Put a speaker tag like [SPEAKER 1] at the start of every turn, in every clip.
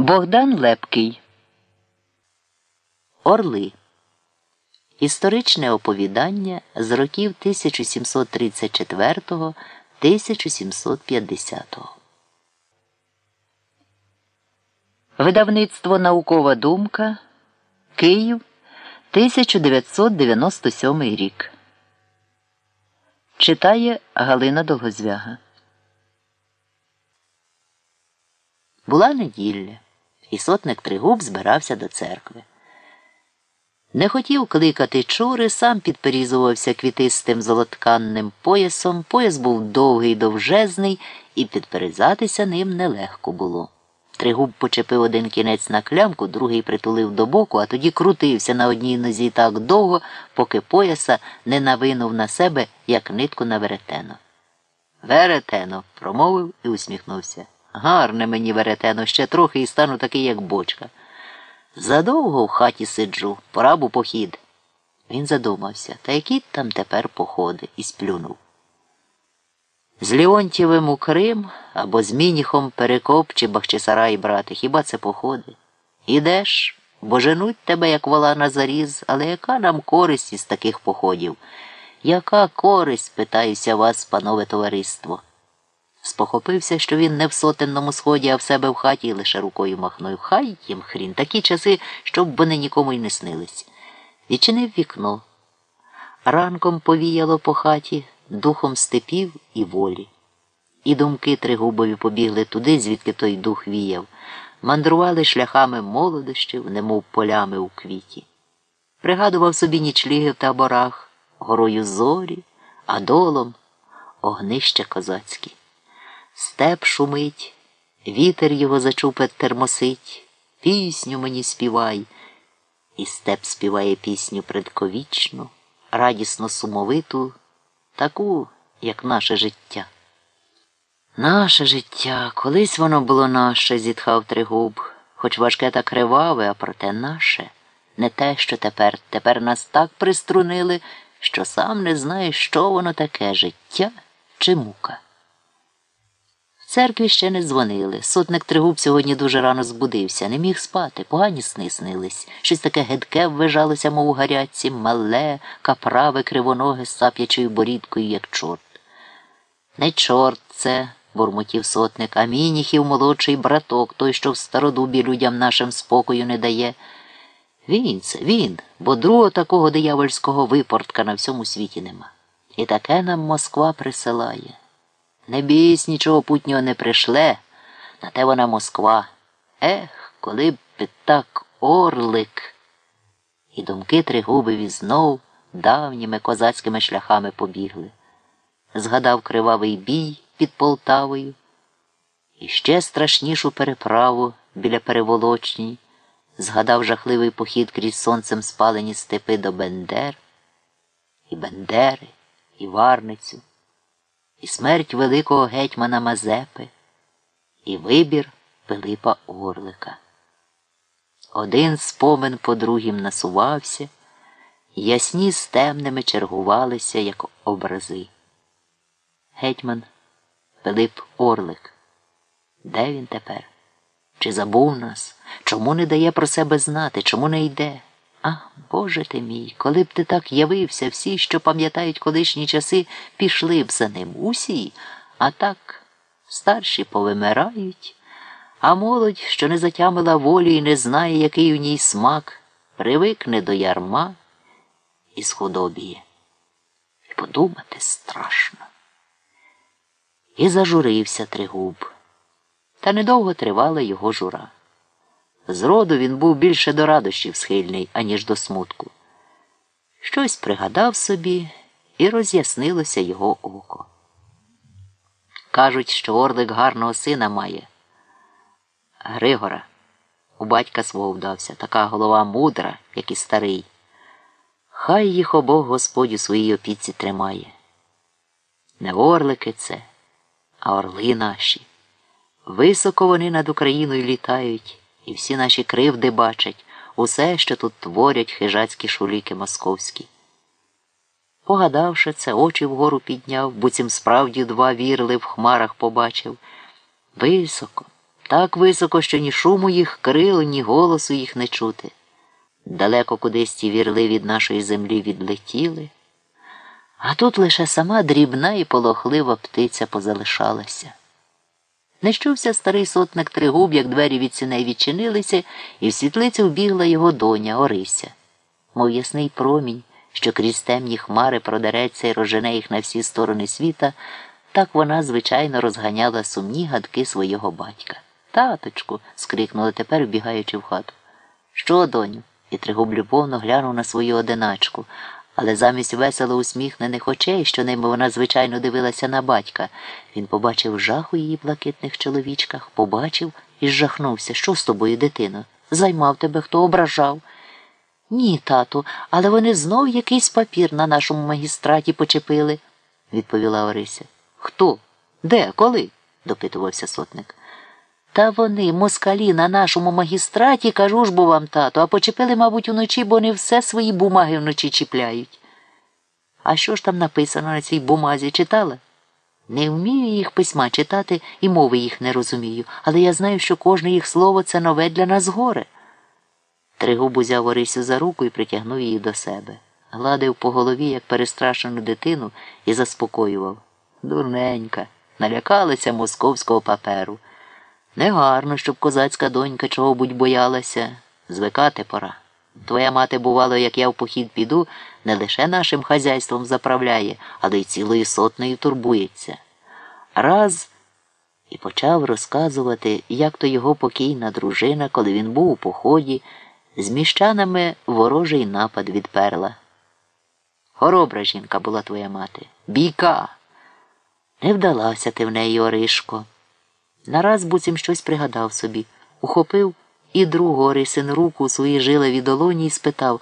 [SPEAKER 1] Богдан Лепкий. Орли. Історичне оповідання з років 1734 1750 Видавництво Наукова думка. Київ 1997 рік. Читає Галина Долгозвяга. Була неділя, і сотник Тригуб збирався до церкви. Не хотів кликати чури, сам підперізувався квітистим золотканним поясом. Пояс був довгий, довжезний, і підперезатися ним нелегко було. Тригуб почепив один кінець на клямку, другий притулив до боку, а тоді крутився на одній нозі так довго, поки пояса не навинув на себе, як нитку на веретено. Веретено, промовив і усміхнувся. Гарне мені веретено, ще трохи і стану такий, як бочка. Задовго в хаті сиджу, пора б у похід. Він задумався, та які там тепер походи, і сплюнув. З Ліонтєвим у Крим або з Мініхом Перекоп чи Бахчисарай брати, хіба це походи? Ідеш, бо женуть тебе, як вола на заріз, але яка нам користь із таких походів? Яка користь, питаюся вас, панове товариство? Спохопився, що він не в сотенному сході, а в себе в хаті і лише рукою махнув. Хай їм хрін, такі часи, щоб вони нікому й не снились. Відчинив вікно. Ранком повіяло по хаті духом степів і волі. І думки тригубові побігли туди, звідки той дух віяв, мандрували шляхами молодощів, немов полями у квіті. Пригадував собі нічліги в таборах, горою зорі, а долом огнища козацькі. Степ шумить, вітер його зачупет термосить, пісню мені співай, і степ співає пісню предковічну, радісно сумовиту, таку, як наше життя. Наше життя, колись воно було наше, зітхав Тригуб, хоч важке та криваве, а проте наше, не те, що тепер. Тепер нас так приструнили, що сам не знаєш, що воно таке життя чи мука церкві ще не дзвонили. Сотник Тригуб сьогодні дуже рано збудився, не міг спати, погані сни снились. Щось таке гидке ввижалося, мов у гарячці, мале, каправе, кривоноге з сап'ячою борідкою, як чорт. Не чорт це, бурмотів сотник, а мініхів молодший браток, той, що в стародубі людям нашим спокою не дає. Він це, він, бо другого такого диявольського випортка на всьому світі нема. І таке нам Москва присилає. Не бійсь, нічого путнього не пришле, на те вона Москва. Ех, коли б так орлик. І думки Тригубові знов давніми козацькими шляхами побігли. Згадав кривавий бій під Полтавою і ще страшнішу переправу біля переволочні, згадав жахливий похід крізь сонцем спалені степи до Бендер, і Бендери, і Варницю і смерть великого гетьмана Мазепи, і вибір Пилипа Орлика. Один спомин по другім насувався, ясні з темними чергувалися, як образи. Гетьман Пилип Орлик. Де він тепер? Чи забув нас? Чому не дає про себе знати? Чому не йде? А, Боже ти мій, коли б ти так явився, всі, що пам'ятають колишні часи, пішли б за ним. Усі, а так старші повимирають, а молодь, що не затямила волі і не знає, який у ній смак, привикне до ярма і схудобіє. І подумати страшно. І зажурився Тригуб. Та недовго тривала його жура. Зроду він був більше до радощів схильний, аніж до смутку. Щось пригадав собі і роз'яснилося його око. Кажуть, що Орлик гарного сина має. Григора, у батька свого вдався, така голова мудра, як і старий. Хай їх обох Господь у своїй опіці тримає. Не орлики це, а орли наші. Високо вони над Україною літають і всі наші кривди бачать усе, що тут творять хижацькі шуліки московські. Погадавши це, очі вгору підняв, буцім справді два вірли в хмарах побачив. Високо, так високо, що ні шуму їх крил, ні голосу їх не чути. Далеко кудись ті вірли від нашої землі відлетіли, а тут лише сама дрібна і полохлива птиця позалишалася. Не старий сотник Тригуб, як двері від сіней відчинилися, і в світлицю вбігла його доня Орися, мов ясний промінь, що крізь темні хмари продереться і розжене їх на всі сторони світа, так вона, звичайно, розганяла сумні гадки свого батька. Таточку. скрикнула тепер, вбігаючи в хату. Що, доню? І Тригуб любовно глянув на свою одиначку, але замість весело усміхнених очей, що ними вона звичайно дивилася на батька, він побачив жах у її блакитних чоловічках, побачив і жахнувся. Що з тобою, дитино? Займав тебе, хто ображав? Ні, тату, але вони знов якийсь папір на нашому магістраті почепили, відповіла Орися. Хто? Де? Коли? допитувався сотник. Та вони, москалі, на нашому магістраті, кажу ж бо вам, тато, а почепили, мабуть, уночі, бо не все свої бумаги вночі чіпляють. А що ж там написано на цій бумазі читала? Не вмію їх письма читати і мови їх не розумію, але я знаю, що кожне їх слово це нове для нас горе. Тригуб узяв Орисю за руку і притягнув її до себе. Гладив по голові, як перестрашену дитину, і заспокоював. Дурненька, налякалася московського паперу. Негарно, щоб козацька донька чого будь боялася. Звикати пора. Твоя мати, бувало, як я в похід піду, не лише нашим хазяйством заправляє, але й цілою сотнею турбується. Раз і почав розказувати, як то його покійна дружина, коли він був у поході, з міщанами ворожий напад відперла. Хоробра жінка була твоя мати. Бійка. Не вдалася ти в неї, Оришко. Нараз буцім щось пригадав собі, ухопив і другу Орисин руку у своїй жилевій долоні і спитав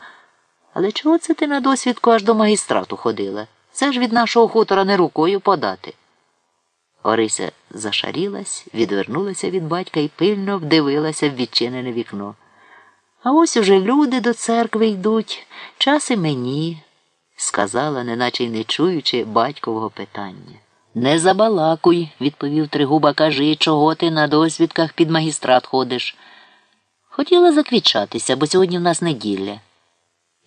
[SPEAKER 1] Але чого це ти на досвідку аж до магістрату ходила? Це ж від нашого хутора не рукою подати. Орися зашарілась, відвернулася від батька і пильно вдивилася в відчинене вікно. А ось уже люди до церкви йдуть, час і мені, сказала, неначе й не чуючи батькового питання. Не забалакуй, відповів Тригуба, кажи, чого ти на досвідках під магістрат ходиш. Хотіла заквічатися, бо сьогодні в нас неділя.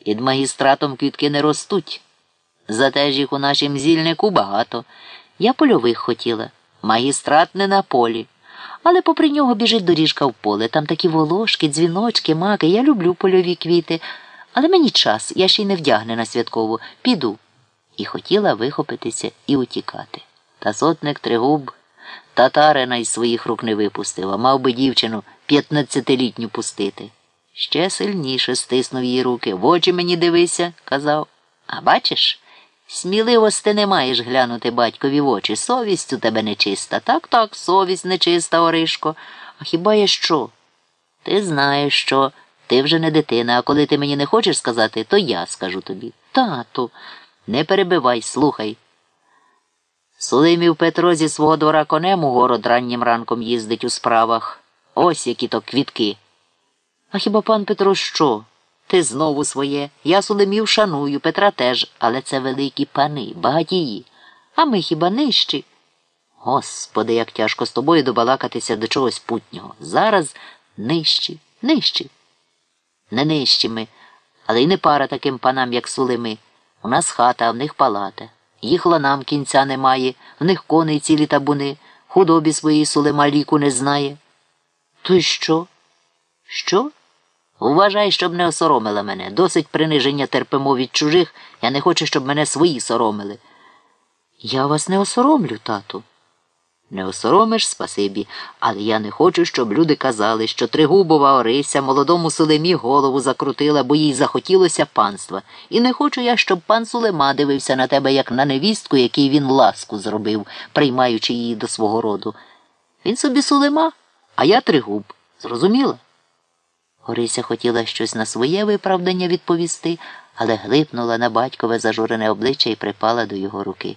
[SPEAKER 1] Під магістратом квітки не ростуть. Зате ж їх у нашім зільнику багато. Я польових хотіла. Магістрат не на полі. Але попри нього біжить доріжка в поле. Там такі волошки, дзвіночки, маки. Я люблю польові квіти. Але мені час, я ще й не вдягнена святково. Піду. І хотіла вихопитися і утікати. Та сотник Тригуб татарина із своїх рук не випустив, а мав би дівчину п'ятнадцятилітню пустити. Ще сильніше стиснув її руки. В очі мені дивися, казав. А бачиш, сміливости не маєш глянути батькові в очі. Совість у тебе нечиста. Так, так, совість нечиста, Оришко. А хіба є що? Ти знаєш, що ти вже не дитина, а коли ти мені не хочеш сказати, то я скажу тобі. Тату, не перебивай, слухай. Сулимів Петро зі свого двора конем у город раннім ранком їздить у справах. Ось які то квітки. А хіба пан Петро що? Ти знову своє. Я Сулимів шаную, Петра теж, але це великі пани, багатії. А ми хіба нижчі? Господи, як тяжко з тобою добалакатися до чогось путнього. Зараз нижчі, нижчі. Не нижчі ми, але й не пара таким панам, як Сулими. У нас хата, а в них палата. Їх ланам кінця немає, в них коней цілі табуни, худобі своїй сулема ліку не знає. То й що? Що? Вважай, щоб не осоромила мене. Досить приниження терпимо від чужих, я не хочу, щоб мене свої соромили. Я вас не осоромлю, тату. Не осоромиш, спасибі, але я не хочу, щоб люди казали, що Тригубова Орися молодому Сулемі голову закрутила, бо їй захотілося панства. І не хочу я, щоб пан Сулема дивився на тебе, як на невістку, який він ласку зробив, приймаючи її до свого роду. Він собі Сулема, а я Тригуб. Зрозуміла? Орися хотіла щось на своє виправдання відповісти, але глипнула на батькове зажурене обличчя і припала до його руки.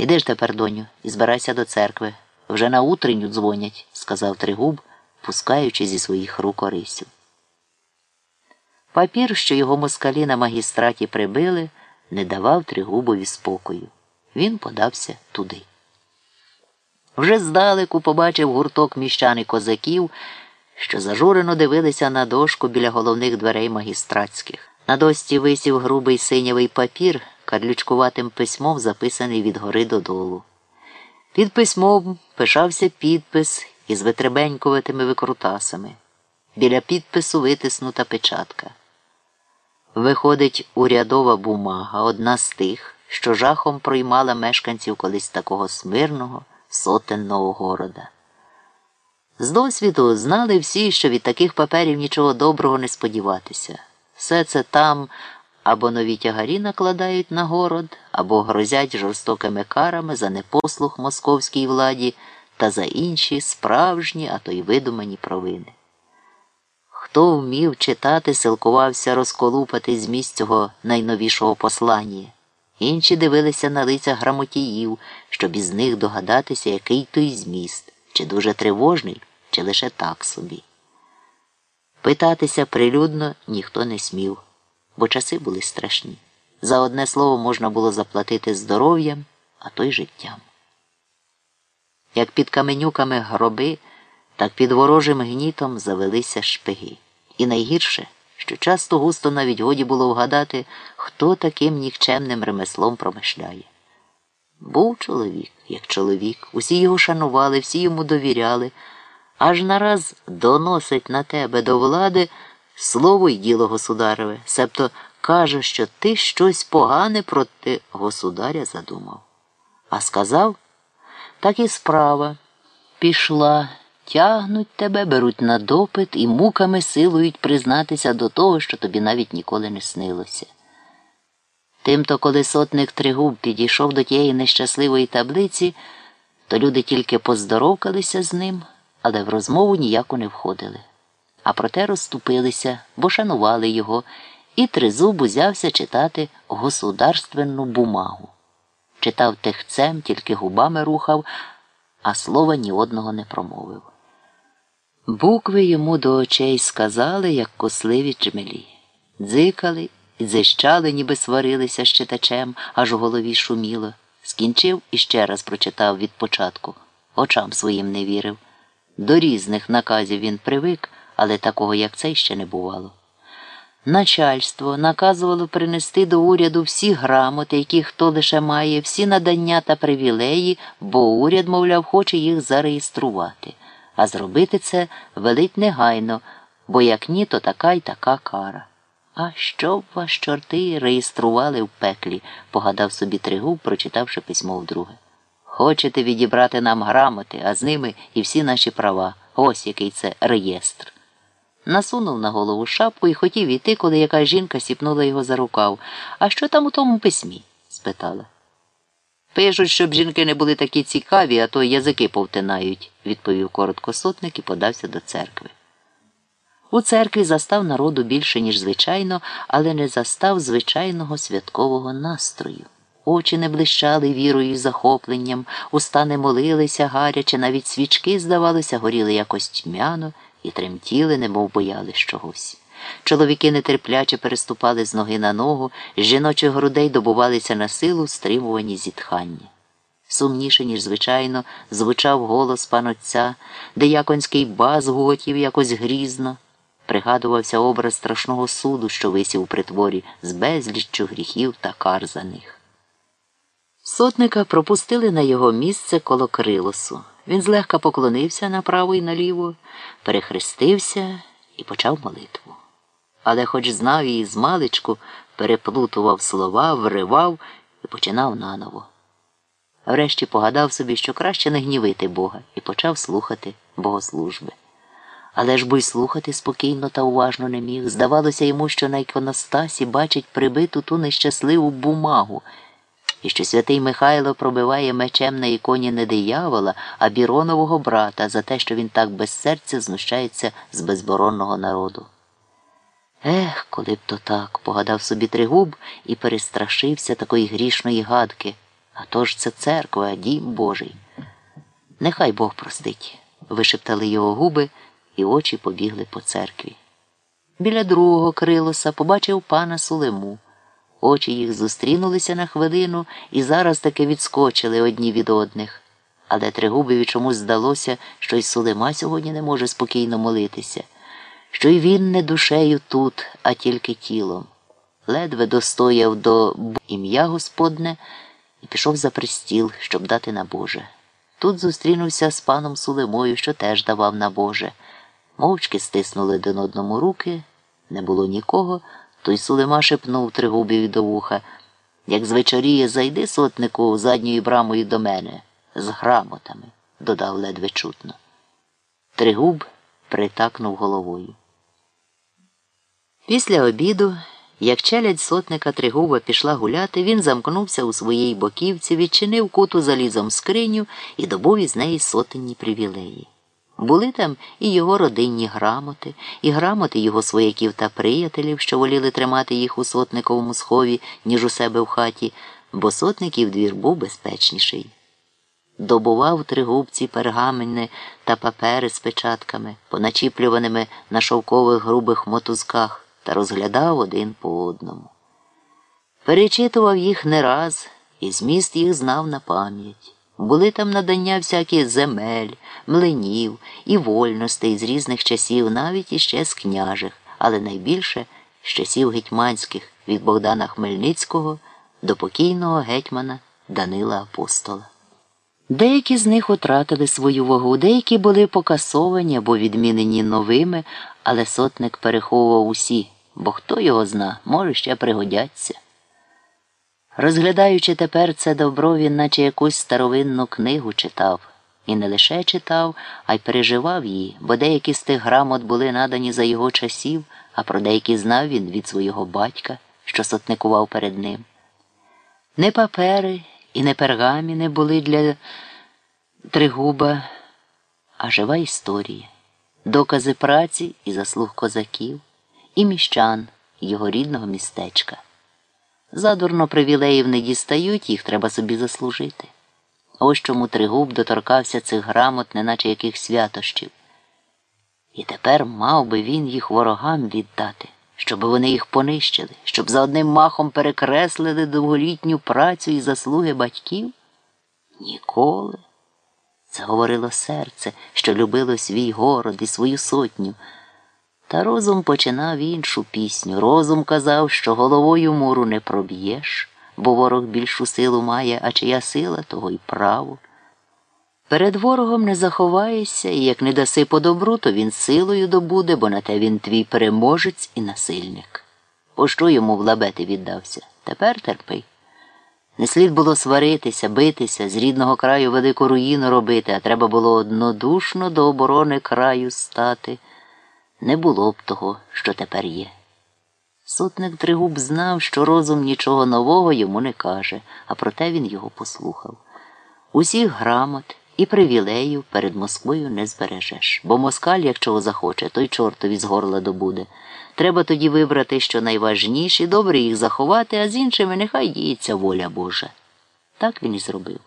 [SPEAKER 1] Іди ж тепер, доню, і збирайся до церкви. Вже на утренню дзвонять, сказав Тригуб, пускаючи зі своїх рук Орисю. Папір, що його москалі на магістраті прибили, не давав Тригубові спокою. Він подався туди. Вже здалеку побачив гурток міщан і козаків, що зажурено дивилися на дошку біля головних дверей магістратських. На досці висів грубий синявий папір, карлючкуватим письмом записаний від гори додолу. Під письмом пишався підпис із витребенькуватими викрутасами. Біля підпису витиснута печатка. Виходить урядова бумага, одна з тих, що жахом проймала мешканців колись такого смирного, сотенного города. З досвіду знали всі, що від таких паперів нічого доброго не сподіватися. Все це там або нові тягарі накладають на город, або грозять жорстокими карами за непослух московській владі та за інші справжні, а то й видумані провини. Хто вмів читати, силкувався розколупати зміст цього найновішого послання. Інші дивилися на лиця грамотіїв, щоб із них догадатися, який той зміст, чи дуже тривожний, чи лише так собі. Питатися прилюдно ніхто не смів, бо часи були страшні. За одне слово можна було заплатити здоров'ям, а то й життям. Як під каменюками гроби, так під ворожим гнітом завелися шпиги. І найгірше, що часто густо навіть годі було вгадати, хто таким нікчемним ремеслом промишляє. Був чоловік, як чоловік, усі його шанували, всі йому довіряли, аж нараз доносить на тебе до влади слово й діло государеве, себто каже, що ти щось погане проти государя задумав. А сказав, так і справа пішла. Тягнуть тебе, беруть на допит і муками силують признатися до того, що тобі навіть ніколи не снилося. Тимто, коли сотник Тригуб підійшов до тієї нещасливої таблиці, то люди тільки поздоровкалися з ним, але в розмову ніяко не входили. А проте розступилися, бо шанували його, і Тризуб узявся читати государственну бумагу. Читав техцем, тільки губами рухав, а слова ні одного не промовив. Букви йому до очей сказали, як косливі джмелі. Дзикали і дзищали, ніби сварилися з читачем, аж у голові шуміло. Скінчив і ще раз прочитав від початку. Очам своїм не вірив. До різних наказів він привик, але такого, як цей, ще не бувало. Начальство наказувало принести до уряду всі грамоти, які хто лише має, всі надання та привілеї, бо уряд, мовляв, хоче їх зареєструвати а зробити це велить негайно, бо як ні, то така й така кара. А що б вас, чорти, реєстрували в пеклі, погадав собі Тригуб, прочитавши письмо вдруге. Хочете відібрати нам грамоти, а з ними і всі наші права. Ось який це реєстр. Насунув на голову шапку і хотів іти, коли яка жінка сіпнула його за рукав. А що там у тому письмі? спитала. Пишуть, щоб жінки не були такі цікаві, а то язики повтинають, відповів коротко сотник і подався до церкви. У церкві застав народу більше, ніж звичайно, але не застав звичайного святкового настрою. Очі не блищали вірою і захопленням, уста не молилися гаряче, навіть свічки, здавалося, горіли якось тьмяно і тремтіли, немов боялись чогось. Чоловіки нетерпляче переступали з ноги на ногу, з жіночих грудей добувалися на силу стримувані зітхання. Сумніше, ніж звичайно, звучав голос панотця, деяконський бас гуготів якось грізно. Пригадувався образ страшного суду, що висів у притворі, з безліччю гріхів та кар за них. Сотника пропустили на його місце коло крилосу. Він злегка поклонився направо і наліво, перехрестився і почав молитву але хоч знав її з маличку, переплутував слова, вривав і починав наново. Врешті погадав собі, що краще не гнівити Бога, і почав слухати богослужби. Але ж бо й слухати спокійно та уважно не міг. Здавалося йому, що на іконостасі бачить прибиту ту нещасливу бумагу, і що святий Михайло пробиває мечем на іконі не диявола, а Біронового брата за те, що він так без серця знущається з безборонного народу. Ех, коли б то так, погадав собі Тригуб і перестрашився такої грішної гадки. А то ж це церква, дім Божий. Нехай Бог простить, вишептали його губи, і очі побігли по церкві. Біля другого крилоса побачив пана Сулему. Очі їх зустрінулися на хвилину і зараз таки відскочили одні від одних. але Тригубові чомусь здалося, що й Сулема сьогодні не може спокійно молитися, що й він не душею тут, а тільки тілом. Ледве достояв до ім'я Господне і пішов за пристіл, щоб дати на Боже. Тут зустрінувся з паном Сулемою, що теж давав на Боже. Мовчки стиснули один одному руки, не було нікого, той Сулема шепнув Тригубові до вуха. Як звечоріє, зайди сотнику задньою брамою до мене з грамотами, додав ледве чутно. Тригуб притакнув головою. Після обіду, як челядь сотника Тригуба пішла гуляти, він замкнувся у своїй боківці, відчинив куту залізом скриню і добув із неї сотенні привілеї. Були там і його родинні грамоти, і грамоти його свояків та приятелів, що воліли тримати їх у сотниковому схові, ніж у себе в хаті, бо сотників двір був безпечніший. Добував тригубці пергамени та папери з печатками, поначіплюваними на шовкових грубих мотузках, та розглядав один по одному. Перечитував їх не раз, і зміст їх знав на пам'ять. Були там надання всякі земель, млинів і вольностей з різних часів, навіть іще з княжих, але найбільше з часів гетьманських від Богдана Хмельницького до покійного гетьмана Данила Апостола. Деякі з них утратили свою вагу, деякі були покасовані або відмінені новими, але сотник переховував усі, бо хто його зна, може ще пригодяться. Розглядаючи тепер це добро, він наче якусь старовинну книгу читав. І не лише читав, а й переживав її, бо деякі з тих грамот були надані за його часів, а про деякі знав він від свого батька, що сотникував перед ним. Не папери і не пергаміни були для Тригуба, а жива історія, докази праці і заслуг козаків, і міщан його рідного містечка. Задурно привілеїв не дістають, їх треба собі заслужити. Ось чому Тригуб доторкався цих грамот, неначе яких святощів. І тепер мав би він їх ворогам віддати, щоб вони їх понищили, щоб за одним махом перекреслили довголітню працю і заслуги батьків? Ніколи. Це говорило серце, що любило свій город і свою сотню. Та розум починав іншу пісню. Розум казав, що головою муру не проб'єш, бо ворог більшу силу має, а чия сила, того й право. Перед ворогом не заховаєшся, і як не даси по добру, то він силою добуде, бо на те він твій переможець і насильник. Пощо йому в лабети віддався? Тепер терпи. Не слід було сваритися, битися, з рідного краю велику руїну робити, а треба було однодушно до оборони краю стати не було б того, що тепер є. Сотник Тригуб знав, що розум нічого нового йому не каже, а проте він його послухав. Усіх грамот і привілеїв перед Москвою не збережеш, бо москаль, як чого захоче, той чортові з горла добуде. Треба тоді вибрати, що найважніші, добре їх заховати, а з іншими нехай діється воля Божа. Так він і зробив.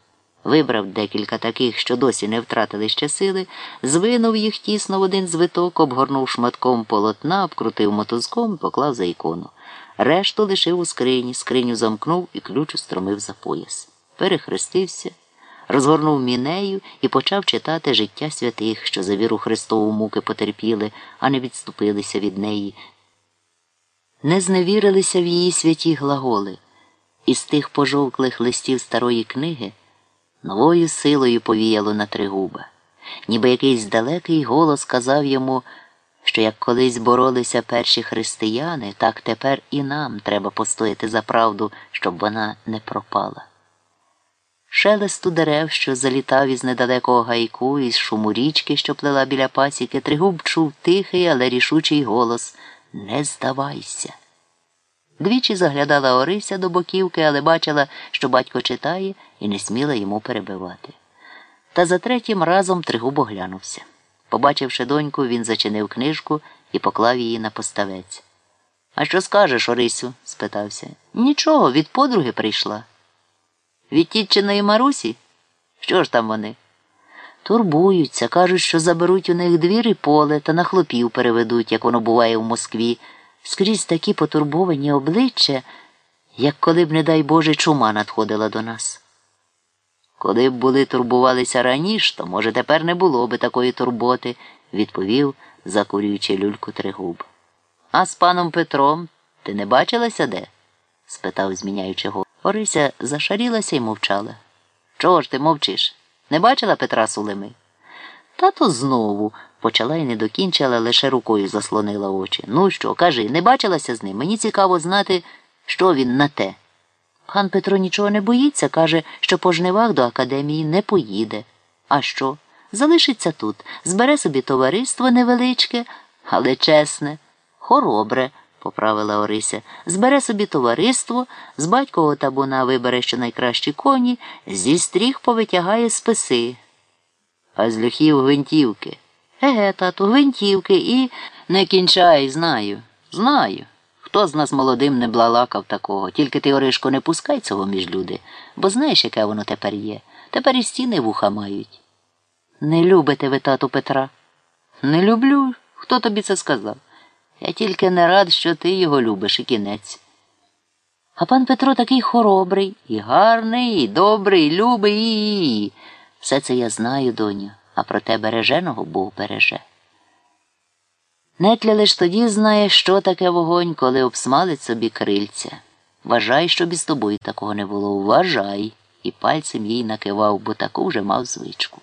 [SPEAKER 1] Вибрав декілька таких, що досі не втратили ще сили, звинув їх тісно в один звиток, обгорнув шматком полотна, обкрутив мотузком і поклав за ікону. Решту лишив у скрині, скриню замкнув і ключ устромив за пояс. Перехрестився, розгорнув мінею і почав читати життя святих, що за віру Христову муки потерпіли, а не відступилися від неї. Не зневірилися в її святі глаголи. Із тих пожовклих листів старої книги. Новою силою повіяло на Тригуба, ніби якийсь далекий голос казав йому, що як колись боролися перші християни, так тепер і нам треба постояти за правду, щоб вона не пропала. Шелесту дерев, що залітав із недалекого гайку, із шуму річки, що плела біля пасіки, Тригуб чув тихий, але рішучий голос Не здавайся. Двічі заглядала Орися до боківки, але бачила, що батько читає, і не сміла йому перебивати. Та за третім разом Тригуб оглянувся. Побачивши доньку, він зачинив книжку і поклав її на поставець. А що скажеш, Орисю? спитався. Нічого, від подруги прийшла. Від тітчиної Марусі? Що ж там вони? Турбуються, кажуть, що заберуть у них двір і поле та на хлопів переведуть, як воно буває в Москві скрізь такі потурбовані обличчя, як коли б, не дай Боже, чума надходила до нас. Коли б були турбувалися раніше, то, може, тепер не було би такої турботи, відповів, закурюючи люльку тригуб. А з паном Петром ти не бачилася де? спитав, зміняючи голову. Орися зашарілася і мовчала. Чого ж ти мовчиш? Не бачила Петра Сулеми? Тато знову почала і не докінчила, лише рукою заслонила очі. Ну що, кажи, не бачилася з ним? Мені цікаво знати, що він на те. Пан Петро нічого не боїться, каже, що по жнивах до академії не поїде. А що? Залишиться тут, збере собі товариство невеличке, але чесне, хоробре, поправила Орися. Збере собі товариство, з батькового табуна вибере щонайкращі коні, зі стріх повитягає списи. А з люхів гвинтівки. Еге, тату, гвинтівки і не кінчай, знаю, знаю. Хто з нас молодим не блалакав такого, тільки ти, Оришко, не пускай цього між люди, бо знаєш, яке воно тепер є. Тепер і стіни вуха мають. Не любите ви тату Петра? Не люблю. Хто тобі це сказав? Я тільки не рад, що ти його любиш і кінець. А пан Петро такий хоробрий, і гарний, і добрий, і любий, і. Все це я знаю, доню, а проте береженого Бог береже. Нетля лиш тоді знає, що таке вогонь, коли обсмалить собі крильця. Вважай, щоб і з тобою такого не було. Вважай. І пальцем їй накивав, бо таку вже мав звичку.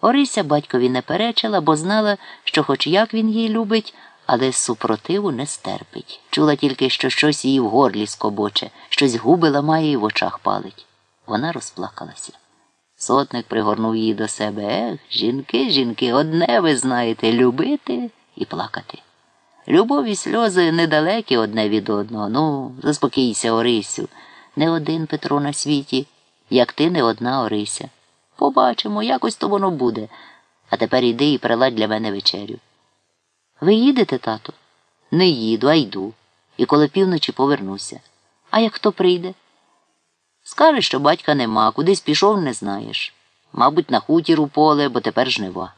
[SPEAKER 1] Орися батькові не перечила, бо знала, що хоч як він її любить, але супротиву не стерпить. Чула тільки, що щось її в горлі скобоче, щось губи ламає і в очах палить. Вона розплакалася. Сотник пригорнув її до себе. Ех, жінки, жінки, одне ви знаєте, любити і плакати. Любов і сльози недалекі одне від одного. Ну, заспокійся, Орисю. Не один Петро на світі, як ти не одна Орися. Побачимо, якось то воно буде. А тепер іди і приладь для мене вечерю. Ви їдете, тату? Не їду, а йду. І коли півночі повернуся. А як хто прийде? Скажеш, що батька нема, кудись пішов, не знаєш. Мабуть, на хутір у поле, бо тепер жнива.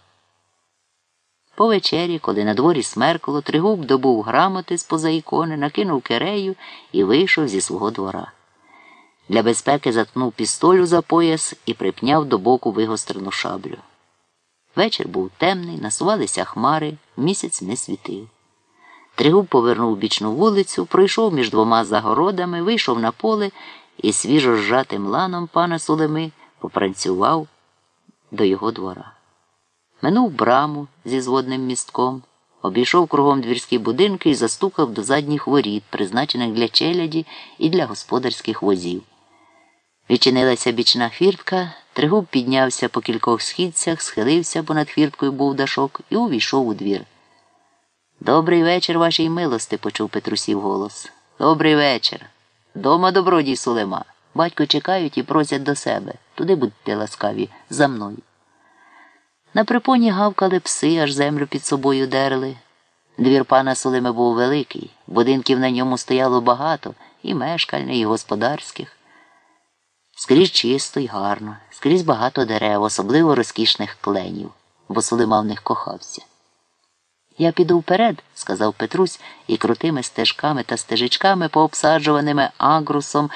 [SPEAKER 1] По вечері, коли на дворі смеркло, Тригуб добув грамоти з поза ікони, накинув кирею і вийшов зі свого двора. Для безпеки заткнув пістолю за пояс і припняв до боку вигострену шаблю. Вечір був темний, насувалися хмари, місяць не світив. Тригуб повернув бічну вулицю, пройшов між двома загородами, вийшов на поле і свіжо зжатим ланом пана Сулеми попрацював до його двора. Минув браму зі зводним містком, обійшов кругом двірські будинки і застукав до задніх воріт, призначених для челяді і для господарських возів. Відчинилася бічна фіртка, Тригуб піднявся по кількох східцях, схилився, бо над фірткою був дашок, і увійшов у двір. Добрий вечір, вашій милости, почув Петрусів голос. Добрий вечір. Дома добродій Сулема. Батько чекають і просять до себе. Туди будьте ласкаві, за мною. На припоні гавкали пси, аж землю під собою дерли. Двір пана Сулими був великий, будинків на ньому стояло багато, і мешкальних, і господарських. Скрізь чисто й гарно, скрізь багато дерев, особливо розкішних кленів, бо Сулима в них кохався. Я піду вперед, сказав Петрусь, і крутими стежками та стежечками, пообсаджуваними агрусом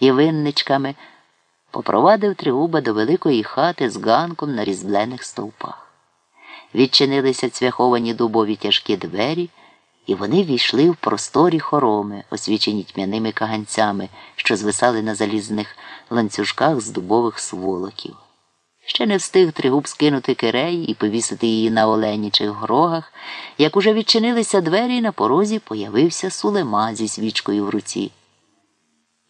[SPEAKER 1] і винничками, попровадив Тригуба до великої хати з ганком на різблених стовпах. Відчинилися цвяховані дубові тяжкі двері, і вони війшли в просторі хороми, освічені тьмяними каганцями, що звисали на залізних ланцюжках з дубових сволоків. Ще не встиг Тригуб скинути кирей і повісити її на оленячих грогах, як уже відчинилися двері і на порозі появився сулема зі свічкою в руці.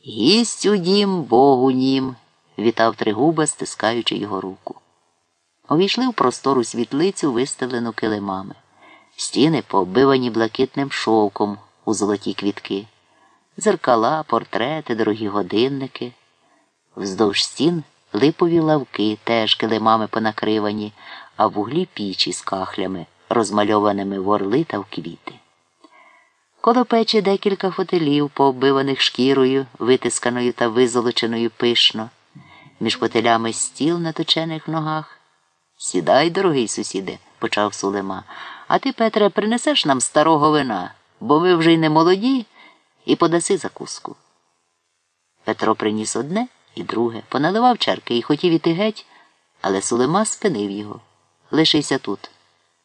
[SPEAKER 1] Гість у дім, Богу нім, вітав Тригуба, стискаючи його руку. Увійшли в простору світлицю, вистелену килимами. Стіни пооббивані блакитним шовком у золоті квітки, дзеркала, портрети, дорогі годинники. Вздовж стін липові лавки, теж килимами понакривані, а в углі пічі з кахлями, розмальованими в орли та в квіти. Коло печі декілька фотелів, пооббиваних шкірою, витисканою та визолоченою пишно, між фотелями стіл на точених ногах. Сідай, дорогий сусіде, почав Сулема. А ти, Петре, принесеш нам старого вина, бо ми вже й не молоді, і подаси закуску. Петро приніс одне і друге. Поналивав чарки і хотів іти геть, але Сулема спинив його. Лишися тут.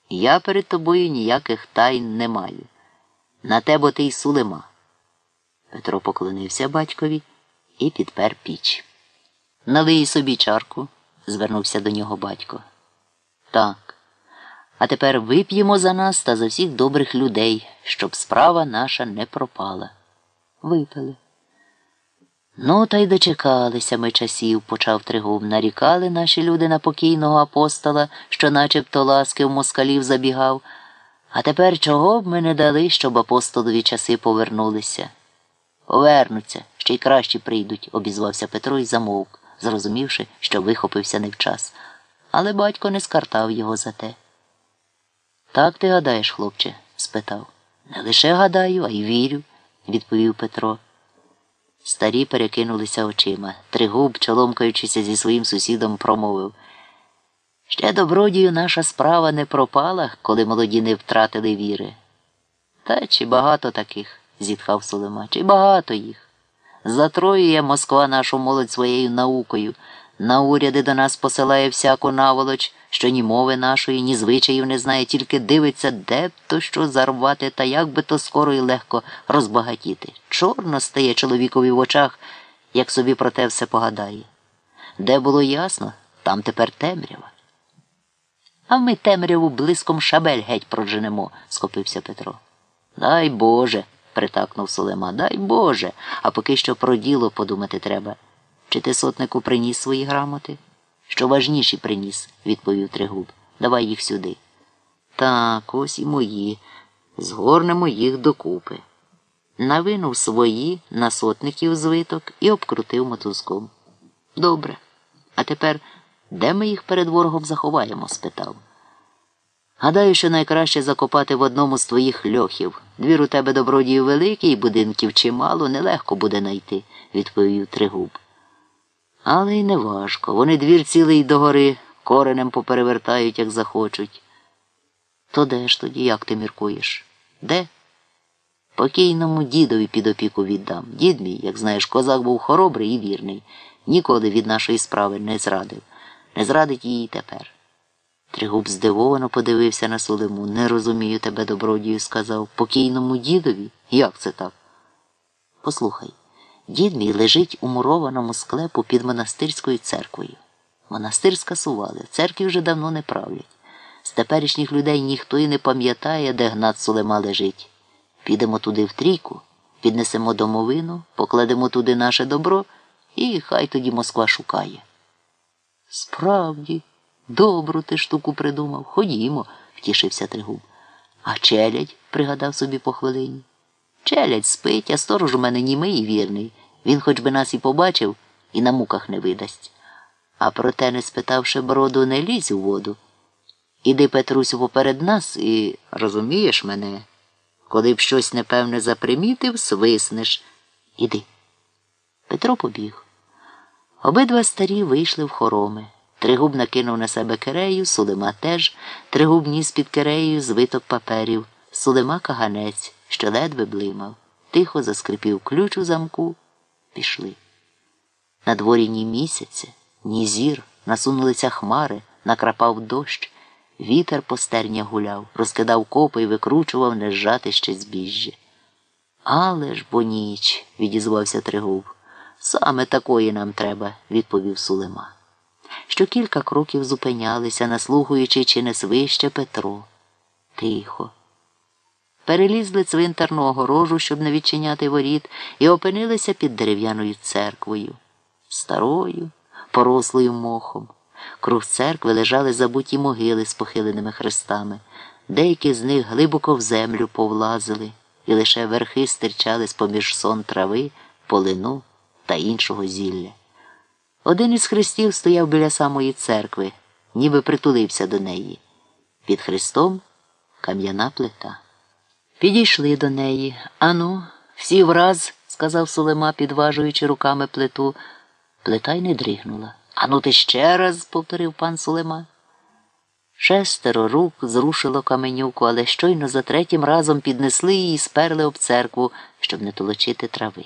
[SPEAKER 1] Я перед тобою ніяких тайн не маю. На тебе ти й Сулема. Петро поклонився батькові і підпер піч. Налий собі чарку, звернувся до нього батько. Так. А тепер вип'ємо за нас та за всіх добрих людей, щоб справа наша не пропала. Випили. Ну, та й дочекалися ми часів, почав Тригуб. Нарікали наші люди на покійного апостола, що начебто ласки в москалів забігав. А тепер чого б ми не дали, щоб апостолові часи повернулися? Повернуться, ще й кращі прийдуть, обізвався Петро і замовк, зрозумівши, що вихопився невчас. Але батько не скартав його за те. Так ти гадаєш, хлопче? спитав. Не лише гадаю, а й вірю, відповів Петро. Старі перекинулися очима. Тригуб, чоломкаючися зі своїм сусідом, промовив. Ще добродію наша справа не пропала, коли молоді не втратили віри. Та чи багато таких, зітхав Сулема, чи багато їх. Затроює Москва нашу молодь своєю наукою. На уряди до нас посилає всяку наволоч, що ні мови нашої, ні звичаїв не знає, тільки дивиться, де б то що зарвати та як би то скоро і легко розбагатіти. Чорно стає чоловікові в очах, як собі про те все погадає. Де було ясно, там тепер темрява. А ми темряву блиском шабель геть проженемо, скопився Петро. Дай Боже, притакнув Солема, дай Боже, а поки що про діло подумати треба. Чи ти сотнику приніс свої грамоти? Що важніші приніс, відповів Тригуб. Давай їх сюди. Так, ось і мої. Згорнемо їх докупи. Навинув свої на сотників звиток і обкрутив мотузком. Добре. А тепер де ми їх перед ворогом заховаємо? спитав. Гадаю, що найкраще закопати в одному з твоїх льохів. Двір у тебе добродію великий, будинків чимало, нелегко буде найти, відповів Тригуб. Але й не важко. Вони двір цілий догори коренем поперевертають, як захочуть. То де ж тоді, як ти міркуєш? Де? Покійному дідові під опіку віддам. Дід мій, як знаєш, козак був хоробрий і вірний, ніколи від нашої справи не зрадив, не зрадить її тепер. Тригуб здивовано подивився на Сулиму. Не розумію тебе, добродію, сказав. Покійному дідові? Як це так? Послухай. Дід мій лежить у мурованому склепу під монастирською церквою. Монастир скасували, церкві вже давно не правлять. З теперішніх людей ніхто і не пам'ятає, де Гнат Сулема лежить. Підемо туди в трійку, піднесемо домовину, покладемо туди наше добро, і хай тоді Москва шукає. Справді, добру ти штуку придумав. Ходімо, втішився Тригуб. А челядь, пригадав собі по хвилині. Челядь спить, а сторож у мене німий і вірний. Він хоч би нас і побачив, і на муках не видасть. А проте, не спитавши броду, не лізь у воду. Іди, Петрусю, поперед нас і розумієш мене. Коли б щось непевне запримітив, свиснеш. Іди. Петро побіг. Обидва старі вийшли в хороми. Тригуб накинув на себе керею, Сулима теж, тригуб ніс під керею звиток паперів, Сулима каганець що ледве блимав, тихо заскрипів ключ у замку, пішли. На дворі ні місяця, ні зір, насунулися хмари, накрапав дощ, вітер по стерня гуляв, розкидав копи і викручував нежати ще збіжжя. Але ж бо ніч, відізвався Тригуб. Саме такої нам треба, відповів Сулема. Що кілька кроків зупинялися, наслухаючи чи не свище Петро. Тихо перелізли цвинтарну огорожу, щоб не відчиняти воріт, і опинилися під дерев'яною церквою, старою, порослою мохом. Круг церкви лежали забуті могили з похиленими хрестами. Деякі з них глибоко в землю повлазили, і лише верхи стирчали з поміж сон трави, полину та іншого зілля. Один із хрестів стояв біля самої церкви, ніби притулився до неї. Під хрестом кам'яна плита. Підійшли до неї. Ану, всі враз, сказав Сулема, підважуючи руками плиту. Плита й не дригнула. Ану, ти ще раз, повторив пан Сулема. Шестеро рук зрушило каменюку, але щойно за третім разом піднесли її і сперли об церкву, щоб не толочити трави.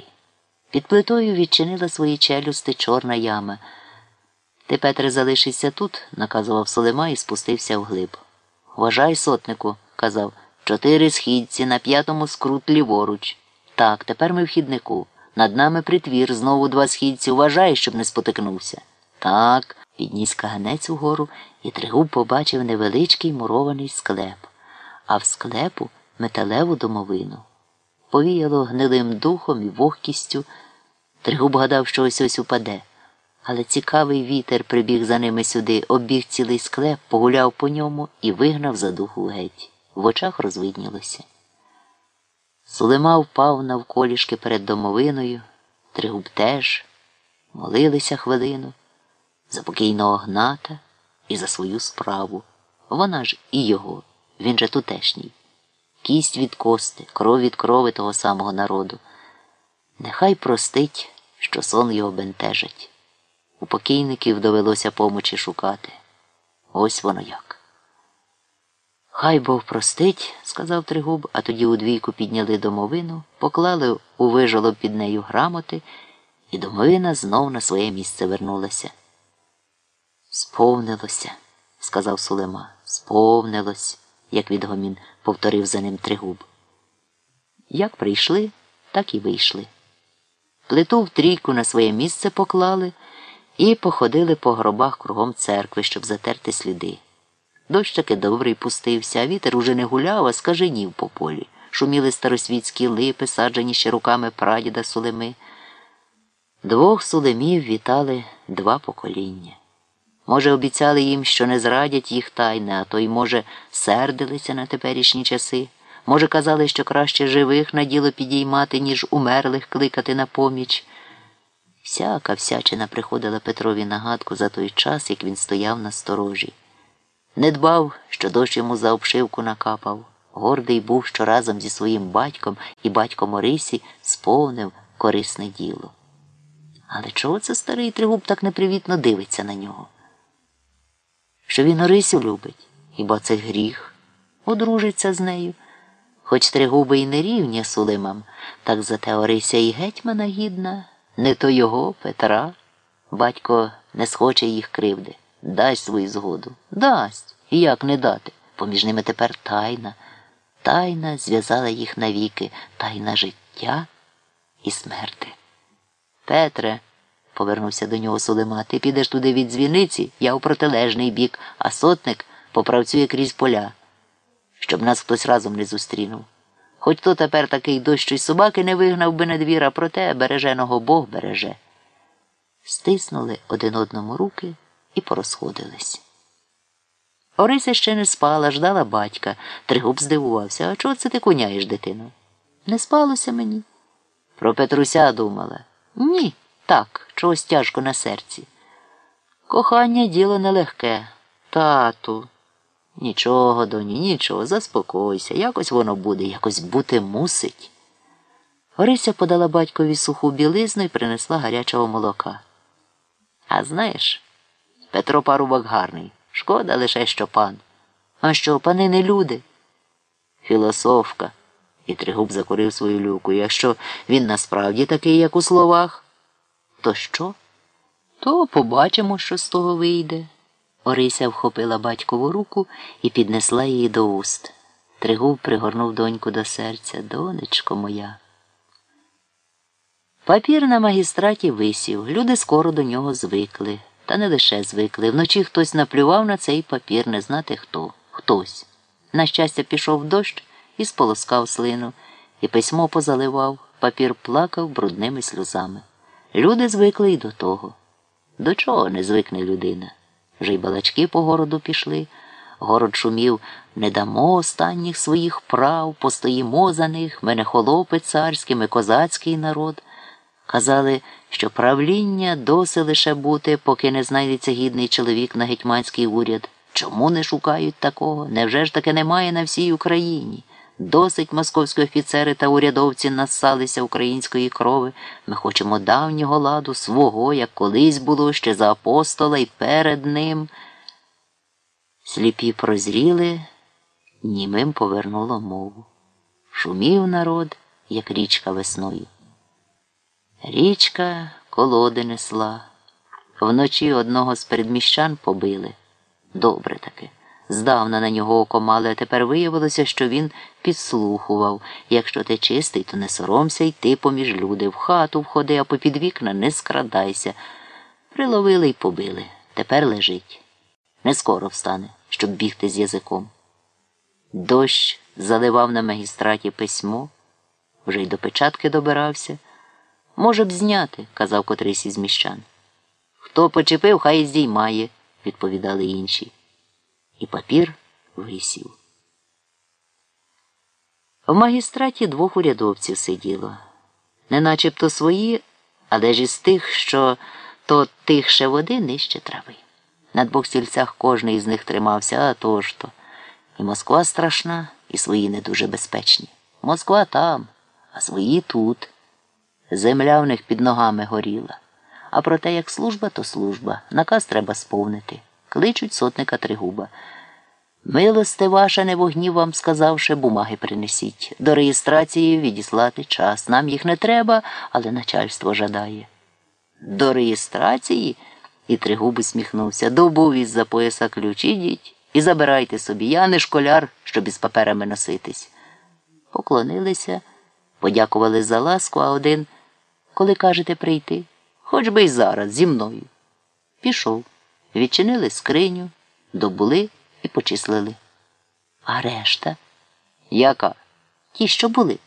[SPEAKER 1] Під плитою відчинила свої челюсти чорна яма. Ти, Петре, залишися тут, наказував Солима і спустився вглиб. Вважай, сотнику, казав, чотири східці на п'ятому скрут ліворуч. Так, тепер ми в хіднику. Над нами притвір, знову два східці. Уважай, щоб не спотикнувся. Так, підніс каганець угору, і Тригуб побачив невеличкий мурований склеп, а в склепу металеву домовину. Повіяло гнилим духом і вогкістю. Тригуб гадав, що ось ось упаде. Але цікавий вітер прибіг за ними сюди, обіг цілий склеп, погуляв по ньому і вигнав за духу геть. В очах розвиднілося. Сулема впав навколішки перед домовиною, Тригуб теж молилися хвилину за покійного гната і за свою справу. Вона ж і його, він же тутешній. Кість від кости, кров від крови того самого народу. Нехай простить, що сон його бентежить. У покійників довелося помочі шукати. Ось воно як. Хай Бог простить, сказав Тригуб, а тоді у двійку підняли домовину, поклали у вижолоб під нею грамоти, і домовина знов на своє місце вернулася. Сповнилося, сказав Сулема. Сповнилось, як відгомін повторив за ним Тригуб. Як прийшли, так і вийшли. Плиту в трійку на своє місце поклали і походили по гробах кругом церкви, щоб затерти сліди. Дощ таки добрий пустився, а вітер уже не гуляв, а скаженів по полі. Шуміли старосвітські липи, саджені ще руками прадіда Сулеми. Двох сулемів вітали два покоління. Може, обіцяли їм, що не зрадять їх тайне, а то й, може, сердилися на теперішні часи. Може, казали, що краще живих на діло підіймати, ніж умерлих кликати на поміч. Всяка всячина приходила Петрові нагадку за той час, як він стояв на сторожі. Не дбав, що дощ йому за обшивку накапав. Гордий був, що разом зі своїм батьком і батьком Орисі сповнив корисне діло. Але чого це старий Тригуб так непривітно дивиться на нього? Що він Орисю любить, хіба це гріх, одружиться з нею. Хоч Тригуби й не рівня Сулимам, так зате Орися і гетьмана гідна, не то його, Петра. Батько не схоче їх кривди, дасть свою згоду. Дасть. І як не дати? Поміж ними тепер тайна. Тайна зв'язала їх навіки, тайна життя і смерти. Петре, повернувся до нього Сулима, ти підеш туди від дзвіниці, я у протилежний бік, а сотник попрацює крізь поля, щоб нас хтось разом не зустрінув. Хоч то тепер такий дощ, що й собаки не вигнав би на двір, а проте береженого Бог береже. Стиснули один одному руки і порозходились. Орися ще не спала, ждала батька. Тригуб здивувався. А чого це ти куняєш, дитину? Не спалося мені. Про Петруся думала. Ні, так, чогось тяжко на серці. Кохання діло нелегке. Тату. Нічого, доні, нічого, заспокойся. Якось воно буде, якось бути мусить. Орися подала батькові суху білизну і принесла гарячого молока. А знаєш, Петро парубок гарний. Шкода лише, що пан. А що, пани не люди? Філософка. І Тригуб закурив свою люку. Якщо він насправді такий, як у словах, то що? То побачимо, що з того вийде. Орися вхопила батькову руку і піднесла її до уст. Тригуб пригорнув доньку до серця. Донечко моя. Папір на магістраті висів. Люди скоро до нього звикли. Та не лише звикли. Вночі хтось наплював на цей папір, не знати хто. Хтось. На щастя, пішов дощ і сполоскав слину, і письмо позаливав, папір плакав брудними сльозами. Люди звикли й до того. До чого не звикне людина? Вже й балачки по городу пішли. Город шумів не дамо останніх своїх прав, постоїмо за них, ми не холопи царський, ми козацький народ. Казали, що правління доси лише бути, поки не знайдеться гідний чоловік на гетьманський уряд. Чому не шукають такого? Невже ж таки немає на всій Україні? Досить московські офіцери та урядовці нассалися української крови. Ми хочемо давнього ладу, свого, як колись було ще за апостола і перед ним. Сліпі прозріли, німим повернуло мову. Шумів народ, як річка весною. Річка колоди несла. Вночі одного з передміщан побили. Добре таки. Здавна на нього око мали, а тепер виявилося, що він підслухував. Якщо ти чистий, то не соромся йти поміж люди. В хату входи, а попід вікна не скрадайся. Приловили й побили. Тепер лежить. Не скоро встане, щоб бігти з язиком. Дощ заливав на магістраті письмо, вже й до печатки добирався. Може б зняти, казав котрийсь із міщан. Хто почепив, хай здіймає, відповідали інші. І папір висів. В магістраті двох урядовців сиділо. Не начебто свої, але ж із тих, що то тихше води нижче трави. На двох стільцях кожний із них тримався, а то ж то. І Москва страшна, і свої не дуже безпечні. Москва там, а свої тут. Земля в них під ногами горіла. А проте, як служба, то служба. Наказ треба сповнити. Кличуть сотника Тригуба. Милости ваша не вогнів вам сказавши, бумаги принесіть. До реєстрації відіслати час. Нам їх не треба, але начальство жадає. До реєстрації? І Тригуб усміхнувся. Добув із за пояса ключ, ідіть і забирайте собі. Я не школяр, щоб із паперами носитись. Поклонилися, подякували за ласку, а один, коли кажете прийти, хоч би й зараз, зі мною. Пішов. Відчинили скриню, добули і почислили. А решта? Яка? Ті, що були.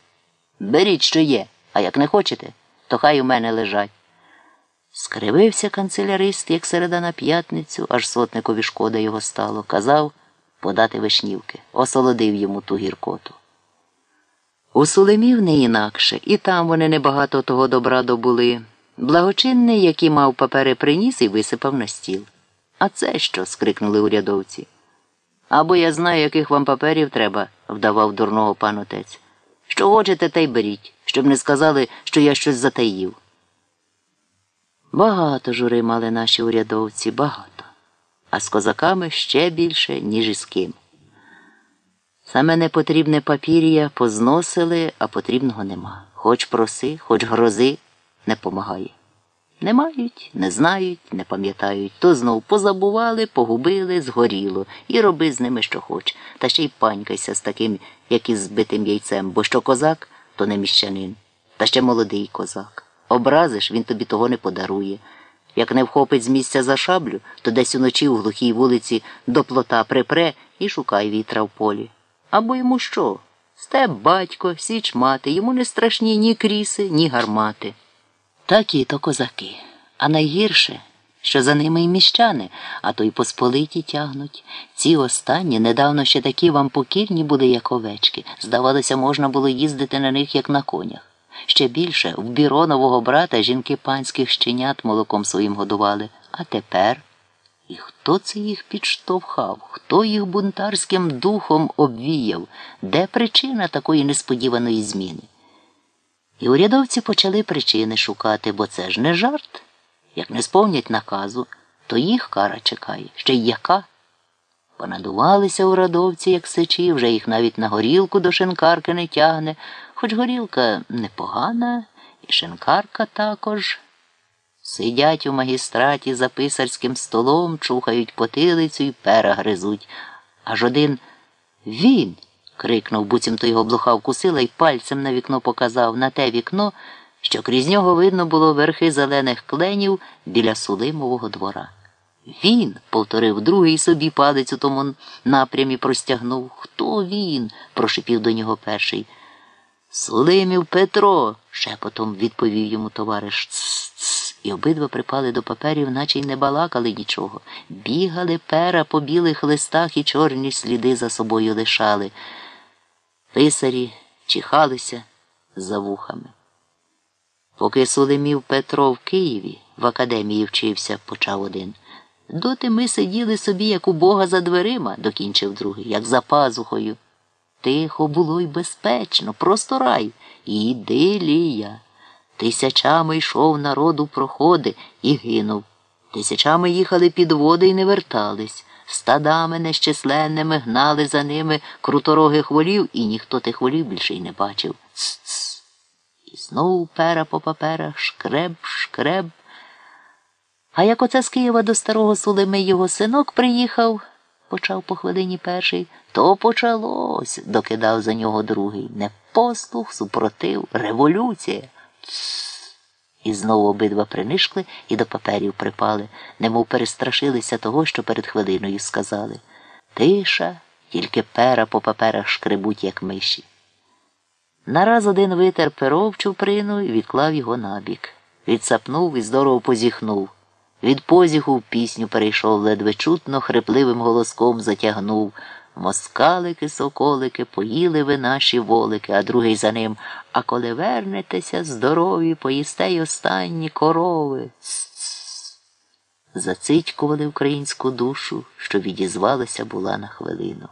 [SPEAKER 1] Беріть, що є, а як не хочете, то хай у мене лежать. Скривився канцелярист, як середа на п'ятницю, аж сотникові шкода його стало. Казав подати вишнівки, осолодив йому ту гіркоту. У Сулемів не інакше, і там вони небагато того добра добули. Благочинний, який мав папери, приніс і висипав на стіл. А це що? скрикнули урядовці. Або я знаю, яких вам паперів треба, вдавав дурного пан отець. Що хочете, та й беріть, щоб не сказали, що я щось затаїв. Багато жури мали наші урядовці, багато, а з козаками ще більше, ніж із ким. Саме непотрібне папір'я позносили, а потрібного нема. Хоч проси, хоч грози не помагає. Не мають, не знають, не пам'ятають, то знов позабували, погубили, згоріло, і роби з ними, що хоч, та ще й панькайся з таким, як із збитим яйцем, бо що козак, то не міщанин, та ще молодий козак. Образиш, він тобі того не подарує. Як не вхопить з місця за шаблю, то десь уночі у глухій вулиці до плота припре і шукай вітра в полі. Або йому що? Степ батько, січ мати, йому не страшні ні кріси, ні гармати. Такі то козаки. А найгірше, що за ними й міщани, а то й посполиті тягнуть. Ці останні недавно ще такі вам покірні були, як овечки. Здавалося, можна було їздити на них, як на конях. Ще більше в біро нового брата жінки панських щенят молоком своїм годували. А тепер. І хто це їх підштовхав? Хто їх бунтарським духом обвіяв? Де причина такої несподіваної зміни? І урядовці почали причини шукати, бо це ж не жарт. Як не сповнять наказу, то їх кара чекає. Ще й яка? Понадувалися урядовці, як сечі, вже їх навіть на горілку до шинкарки не тягне, хоч горілка непогана, і шинкарка також. Сидять у магістраті за писарським столом, чухають потилицю і пера гризуть. Аж один він крикнув, буцімто його блуха вкусила і пальцем на вікно показав на те вікно, що крізь нього видно було верхи зелених кленів біля Сулимового двора. Він, повторив другий собі палець у тому напрямі простягнув. Хто він? прошипів до нього перший. Сулимів Петро, шепотом відповів йому товариш. І обидва припали до паперів, наче й не балакали нічого. Бігали пера по білих листах і чорні сліди за собою лишали. Писарі чихалися за вухами. Поки Сулимів Петро в Києві в академії вчився, почав один. Доти ми сиділи собі, як у Бога за дверима, докінчив другий, як за пазухою. Тихо було й безпечно, просто рай, ідилія. Тисячами йшов народу проходи і гинув. Тисячами їхали під води і не вертались. Стадами нещисленними гнали за ними круторогих волів, і ніхто тих волів більше й не бачив. Ц-ц. І знову пера по паперах, шкреб, шкреб. А як оце з Києва до старого Сулими його синок приїхав, почав по хвилині перший, то почалось, докидав за нього другий. Непослух, супротив, революція. І знову обидва принишкли і до паперів припали, немов перестрашилися того, що перед хвилиною сказали. Тиша, тільки пера по паперах шкребуть, як миші. Нараз один витер перо в чуприну і відклав його набік. Відсапнув і здорово позіхнув. Від позіху в пісню перейшов ледве чутно, хрипливим голоском затягнув. Москалики, соколики, поїли ви наші волики, а другий за ним. А коли вернетеся здорові, поїсте й останні корови. Зацитькували українську душу, що відізвалася була на хвилину.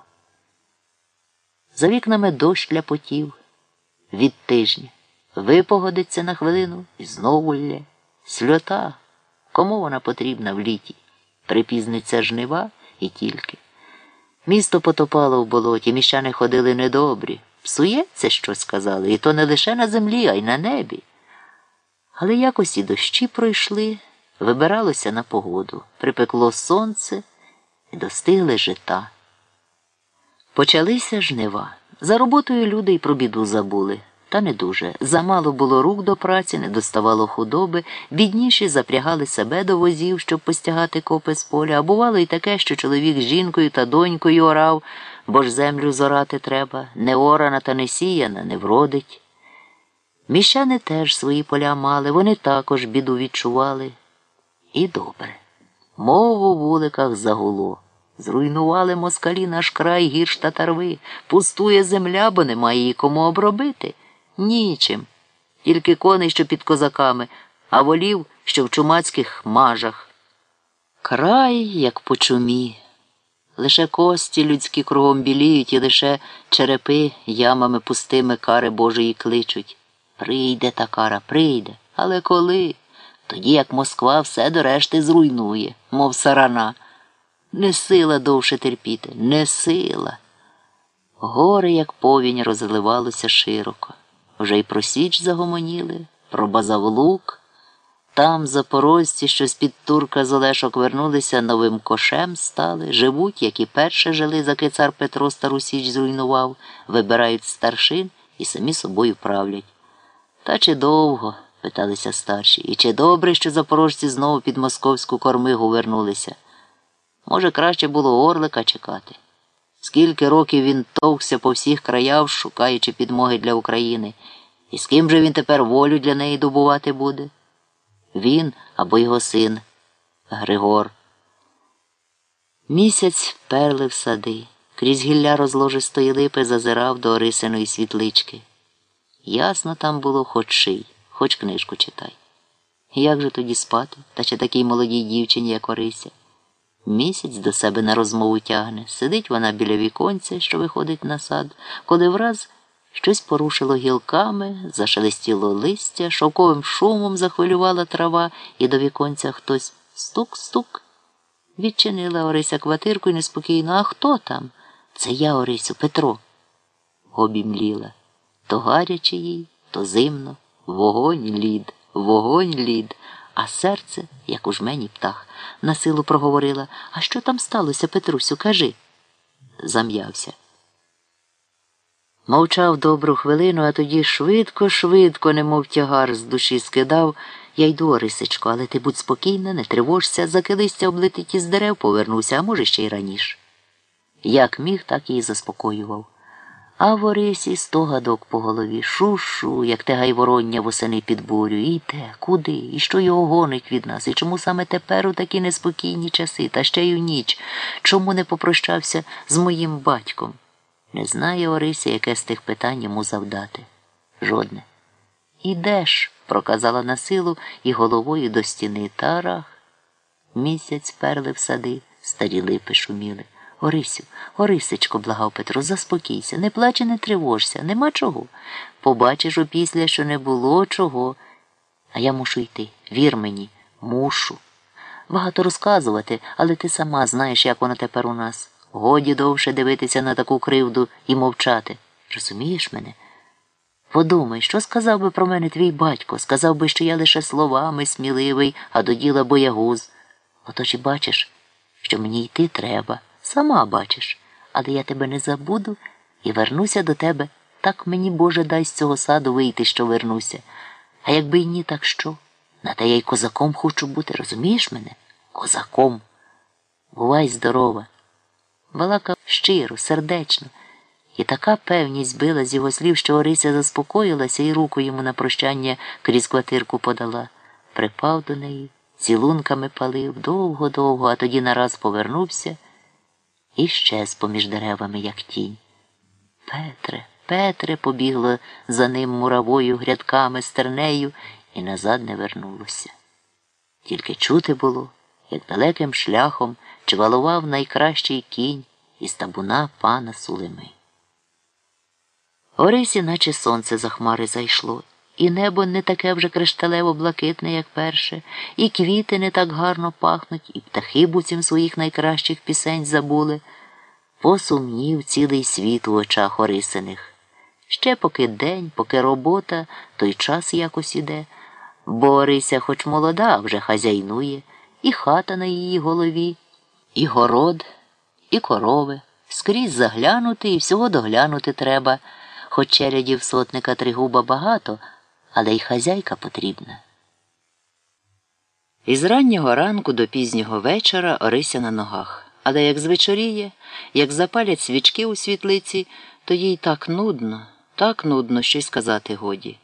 [SPEAKER 1] За вікнами дощ ляпотів від тижня. Випогодиться на хвилину і знову лє. Сльота. Кому вона потрібна в літі? Припізниться жнива і тільки. Місто потопало в болоті, міщани ходили недобрі. Псується, що сказали, і то не лише на землі, а й на небі. Але якось і дощі пройшли, вибиралося на погоду, припекло сонце і достигли жита. Почалися жнива. За роботою люди й про біду забули. Та не дуже. Замало було рук до праці, не доставало худоби, бідніші запрягали себе до возів, щоб постягати копи з поля, а бувало й таке, що чоловік з жінкою та донькою орав, бо ж землю зорати треба, не орана та не сіяна, не вродить. Міщани теж свої поля мали, вони також біду відчували. І добре. Мову в вуликах загуло. Зруйнували москалі наш край гірш татарви. Пустує земля, бо немає її кому обробити. Нічим. Тільки коней, що під козаками, а волів, що в чумацьких мажах. Край, як по чумі. Лише кості людські кругом біліють, і лише черепи ямами пустими кари Божої кличуть. Прийде та кара, прийде. Але коли? Тоді як Москва все до решти зруйнує, мов сарана. Не сила довше терпіти, не сила. Горе, як повінь, розливалося широко. Вже й про Січ загомоніли, про Базавлук. Там запорожці, що з-під турка з Олешок вернулися, новим кошем стали, живуть, як і перше жили, заки цар Петро стару Січ зруйнував, вибирають старшин і самі собою правлять. Та чи довго? питалися старші, і чи добре, що запорожці знову під московську кормигу вернулися? Може, краще було орлика чекати. Скільки років він товкся по всіх краях, шукаючи підмоги для України, і з ким же він тепер волю для неї добувати буде? Він або його син Григор. Місяць перли в сади, крізь гілля розложистої липи зазирав до Орисиної світлички. Ясно там було хоч ший, хоч книжку читай. Як же тоді спати, та ще такій молодій дівчині, як Орися? Місяць до себе на розмову тягне. Сидить вона біля віконця, що виходить на сад, коли враз щось порушило гілками, зашелестіло листя, шовковим шумом захвилювала трава, і до віконця хтось стук-стук. Відчинила Орися квартирку і неспокійно. А хто там? Це я, Орисю, Петро. Обімліла. То гаряче їй, то зимно, вогонь лід, вогонь лід а серце, як у жмені птах, на силу проговорила А що там сталося, Петрусю, кажи. Зам'явся. Мовчав добру хвилину, а тоді швидко, швидко, немов тягар з душі скидав. Я йду, Орисечко, але ти будь спокійна, не тривожся, заки листя облетить із дерев, повернуся, а може, ще й раніше. Як міг, так її заспокоював. А в Орисі сто гадок по голові. Шу-шу, як те гайвороння восени під бурю. І йде, куди, і що його гонить від нас, і чому саме тепер у такі неспокійні часи, та ще й у ніч, чому не попрощався з моїм батьком? Не знає Орися, яке з тих питань йому завдати. Жодне. Ідеш, проказала на силу і головою до стіни тарах. Місяць перли в сади, старі липи шуміли. Орисю, Орисечко, благав Петро, заспокійся, не плач і не тривожся, нема чого. Побачиш опісля, що не було чого. А я мушу йти. Вір мені, мушу. Багато розказувати, але ти сама знаєш, як воно тепер у нас. Годі довше дивитися на таку кривду і мовчати. Розумієш мене? Подумай, що сказав би про мене твій батько? Сказав би, що я лише словами сміливий, а до діла боягуз. Отож і бачиш, що мені йти треба. Сама бачиш, але я тебе не забуду і вернуся до тебе. Так мені Боже дай з цього саду вийти, що вернуся. А якби й ні, так що? На те я й козаком хочу бути, розумієш мене? Козаком. Бувай здорова. Балакав щиро, сердечно, і така певність била з його слів, що Орися заспокоїлася і руку йому на прощання крізь квартирку подала. Припав до неї, цілунками палив довго-довго, а тоді нараз повернувся і щез поміж деревами, як тінь. Петре, Петре побігло за ним муравою грядками стернею і назад не вернулося. Тільки чути було, як далеким шляхом чвалував найкращий кінь із табуна пана Сулими. Орисі, наче сонце за хмари зайшло, і небо не таке вже кришталево блакитне, як перше, і квіти не так гарно пахнуть, і птахи буцім своїх найкращих пісень забули. Посумнів цілий світ у очах Орисиних. Ще поки день, поки робота, той час якось іде, бо Орися, хоч молода, вже хазяйнує, і хата на її голові, і город, і корови. Скрізь заглянути і всього доглянути треба, хоч черядів сотника тригуба багато, але й хазяйка потрібна. Із раннього ранку до пізнього вечора Орися на ногах. Але як звечоріє, як запалять свічки у світлиці, то їй так нудно, так нудно, що й сказати годі.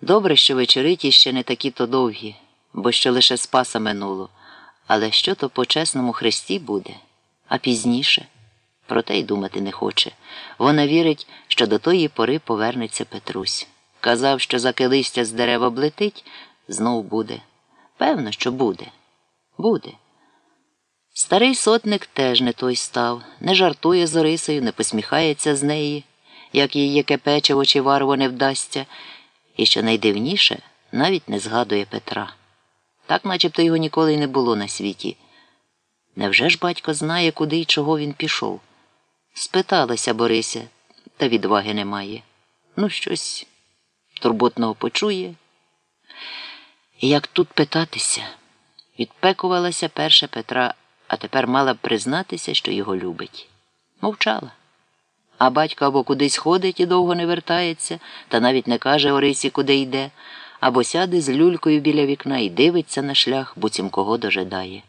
[SPEAKER 1] Добре, що вечориті ще не такі то довгі, бо що лише спаса минуло. Але що то по чесному хресті буде, а пізніше про те й думати не хоче. Вона вірить, що до тої пори повернеться Петрусь. Казав, що заки листя з дерева блетить, знов буде. Певно, що буде. Буде. Старий сотник теж не той став, не жартує з Орисою, не посміхається з неї, як їй яке печиво чи варво не вдасться, і, що найдивніше, навіть не згадує Петра. Так начебто його ніколи й не було на світі. Невже ж батько знає, куди й чого він пішов? Спиталася Борися, та відваги немає. Ну, щось турботного почує. І як тут питатися, відпекувалася перша Петра а тепер мала б признатися, що його любить. Мовчала. А батько або кудись ходить і довго не вертається, та навіть не каже Орисі, куди йде, або сяде з люлькою біля вікна і дивиться на шлях, буцім кого дожидає.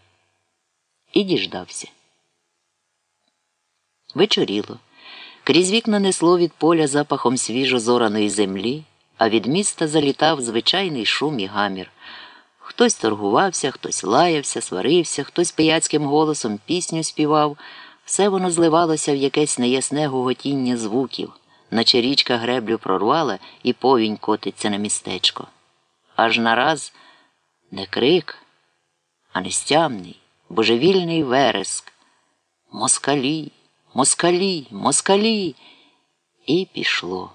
[SPEAKER 1] І діждався. Вечоріло. Крізь вікна несло від поля запахом свіжо зораної землі, а від міста залітав звичайний шум і гамір. Хтось торгувався, хтось лаявся, сварився, хтось пияцьким голосом пісню співав. Все воно зливалося в якесь неясне гоготіння звуків, наче річка греблю прорвала і повінь котиться на містечко. Аж нараз не крик, а нестямний, божевільний вереск. Москалі, москалі, москалі. І пішло.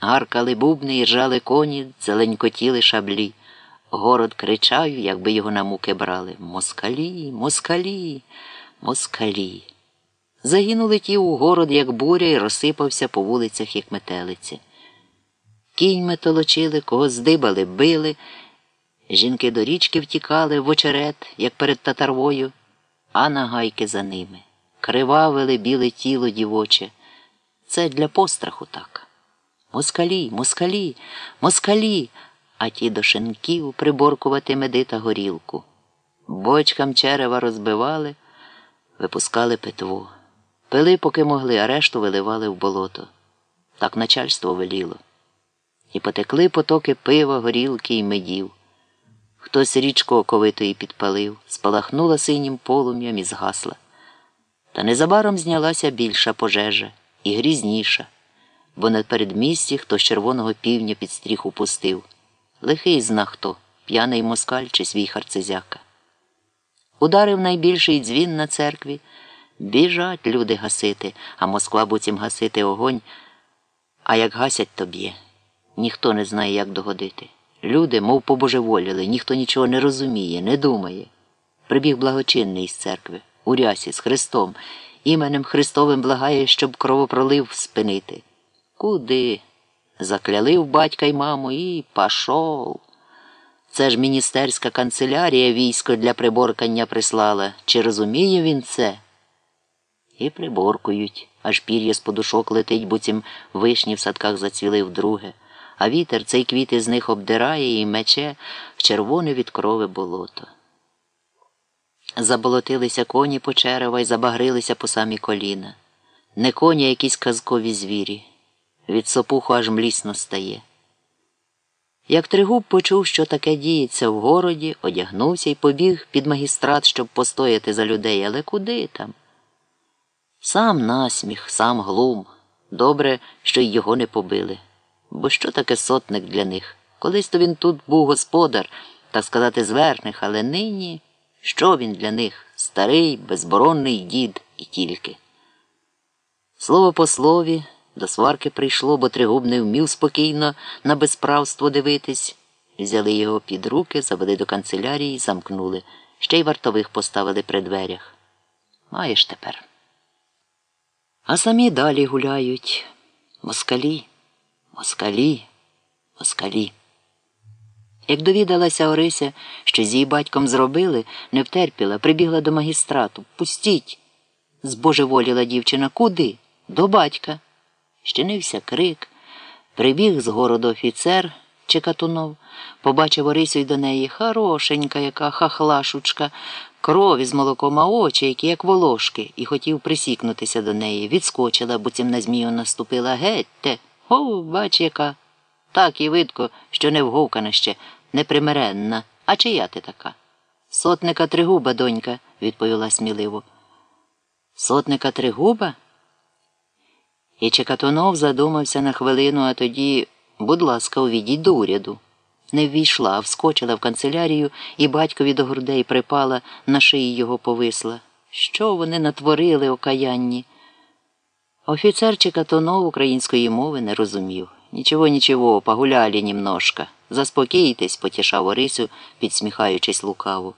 [SPEAKER 1] Гаркали бубни і ржали коні, зеленькотіли шаблі. Город кричав, якби його на муки брали. Москалі, москалі, москалі. Загинули ті у город, як буря, і розсипався по вулицях, як метелиці. Кіньми толочили, кого здибали, били. Жінки до річки втікали в очерет, як перед татарвою, а нагайки за ними. Кривавили біле тіло дівоче. Це для постраху так. Москалі, москалі, москалі а ті до шинків приборкувати меди та горілку. Бочкам черева розбивали, випускали питво. Пили, поки могли, а решту виливали в болото. Так начальство веліло. І потекли потоки пива, горілки і медів. Хтось річку оковитої підпалив, спалахнула синім полум'ям і згасла. Та незабаром знялася більша пожежа і грізніша, бо на передмісті хто з червоного півня під стріх упустив. Лихий зна хто, п'яний москаль чи свій харцезяка. Ударив найбільший дзвін на церкві. Біжать люди гасити, а Москва буцім гасити огонь. А як гасять, то б'є. Ніхто не знає, як догодити. Люди, мов побожеволіли, ніхто нічого не розуміє, не думає. Прибіг благочинний з церкви, у рясі, з Христом, іменем Христовим благає, щоб кровопролив спинити. Куди? Закляли в батька й маму і пашов. Це ж міністерська канцелярія військо для приборкання прислала. Чи розуміє він це? І приборкують, аж пір'я з подушок летить, буцім вишні в садках зацвіли вдруге, а вітер цей квіти з них обдирає і мече в червоне від крови болото. Заболотилися коні по черева й забагрилися по самі коліна. Не коні, а якісь казкові звірі. Від сопуху аж млісно стає. Як Тригуб почув, що таке діється в городі, одягнувся і побіг під магістрат, щоб постояти за людей, але куди там? Сам насміх, сам глум. Добре, що й його не побили. Бо що таке сотник для них? Колись то він тут був господар, так сказати, зверхних, але нині що він для них? Старий, безборонний дід і тільки. Слово по слові, до сварки прийшло, бо Тригуб не вмів спокійно на безправство дивитись. Взяли його під руки, завели до канцелярії і замкнули. Ще й вартових поставили при дверях. Маєш тепер. А самі далі гуляють. Москалі, москалі, москалі. Як довідалася Орися, що з її батьком зробили, не втерпіла, прибігла до магістрату. Пустіть. Збожеволіла дівчина. Куди? До батька. Щинився крик. Прибіг з городу офіцер Чекатунов, побачив Орисю й до неї хорошенька, яка хахлашучка, крові з молоком, а очі, які як волошки, і хотів присікнутися до неї. Відскочила, буцім на змію наступила. Гетьте, о, бач, яка. Так і видко, що не вговкана ще, непримиренна. А чия ти така? Сотника Тригуба, донька, відповіла сміливо. Сотника Тригуба? І Чекатунов задумався на хвилину, а тоді, будь ласка, увійдіть до уряду. Не ввійшла, а вскочила в канцелярію і батькові до грудей припала, на шиї його повисла. Що вони натворили окаянні? Офіцер Чекатунов української мови не розумів. Нічого, нічого, погуляли німножко. Заспокійтесь, потішав Орисю, підсміхаючись лукаво.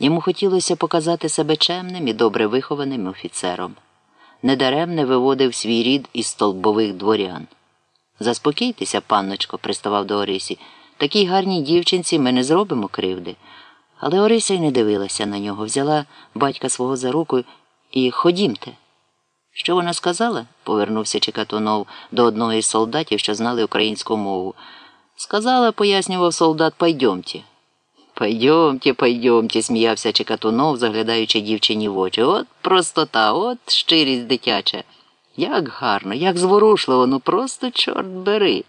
[SPEAKER 1] Йому хотілося показати себе чемним і добре вихованим офіцером. Недаремне виводив свій рід із столбових дворян. Заспокійтеся, панночко, приставав до Орисі. Такій гарній дівчинці ми не зробимо кривди. Але Орися й не дивилася на нього, взяла батька свого за руку і ходімте. Що вона сказала? повернувся Чекатунов до одного із солдатів, що знали українську мову. Сказала, пояснював солдат, пайдьомте. Пайдьомте, пайдьомте, сміявся Чекатунов, заглядаючи дівчині в очі. От простота, от щирість дитяча. Як гарно, як зворушливо, ну просто чорт бери.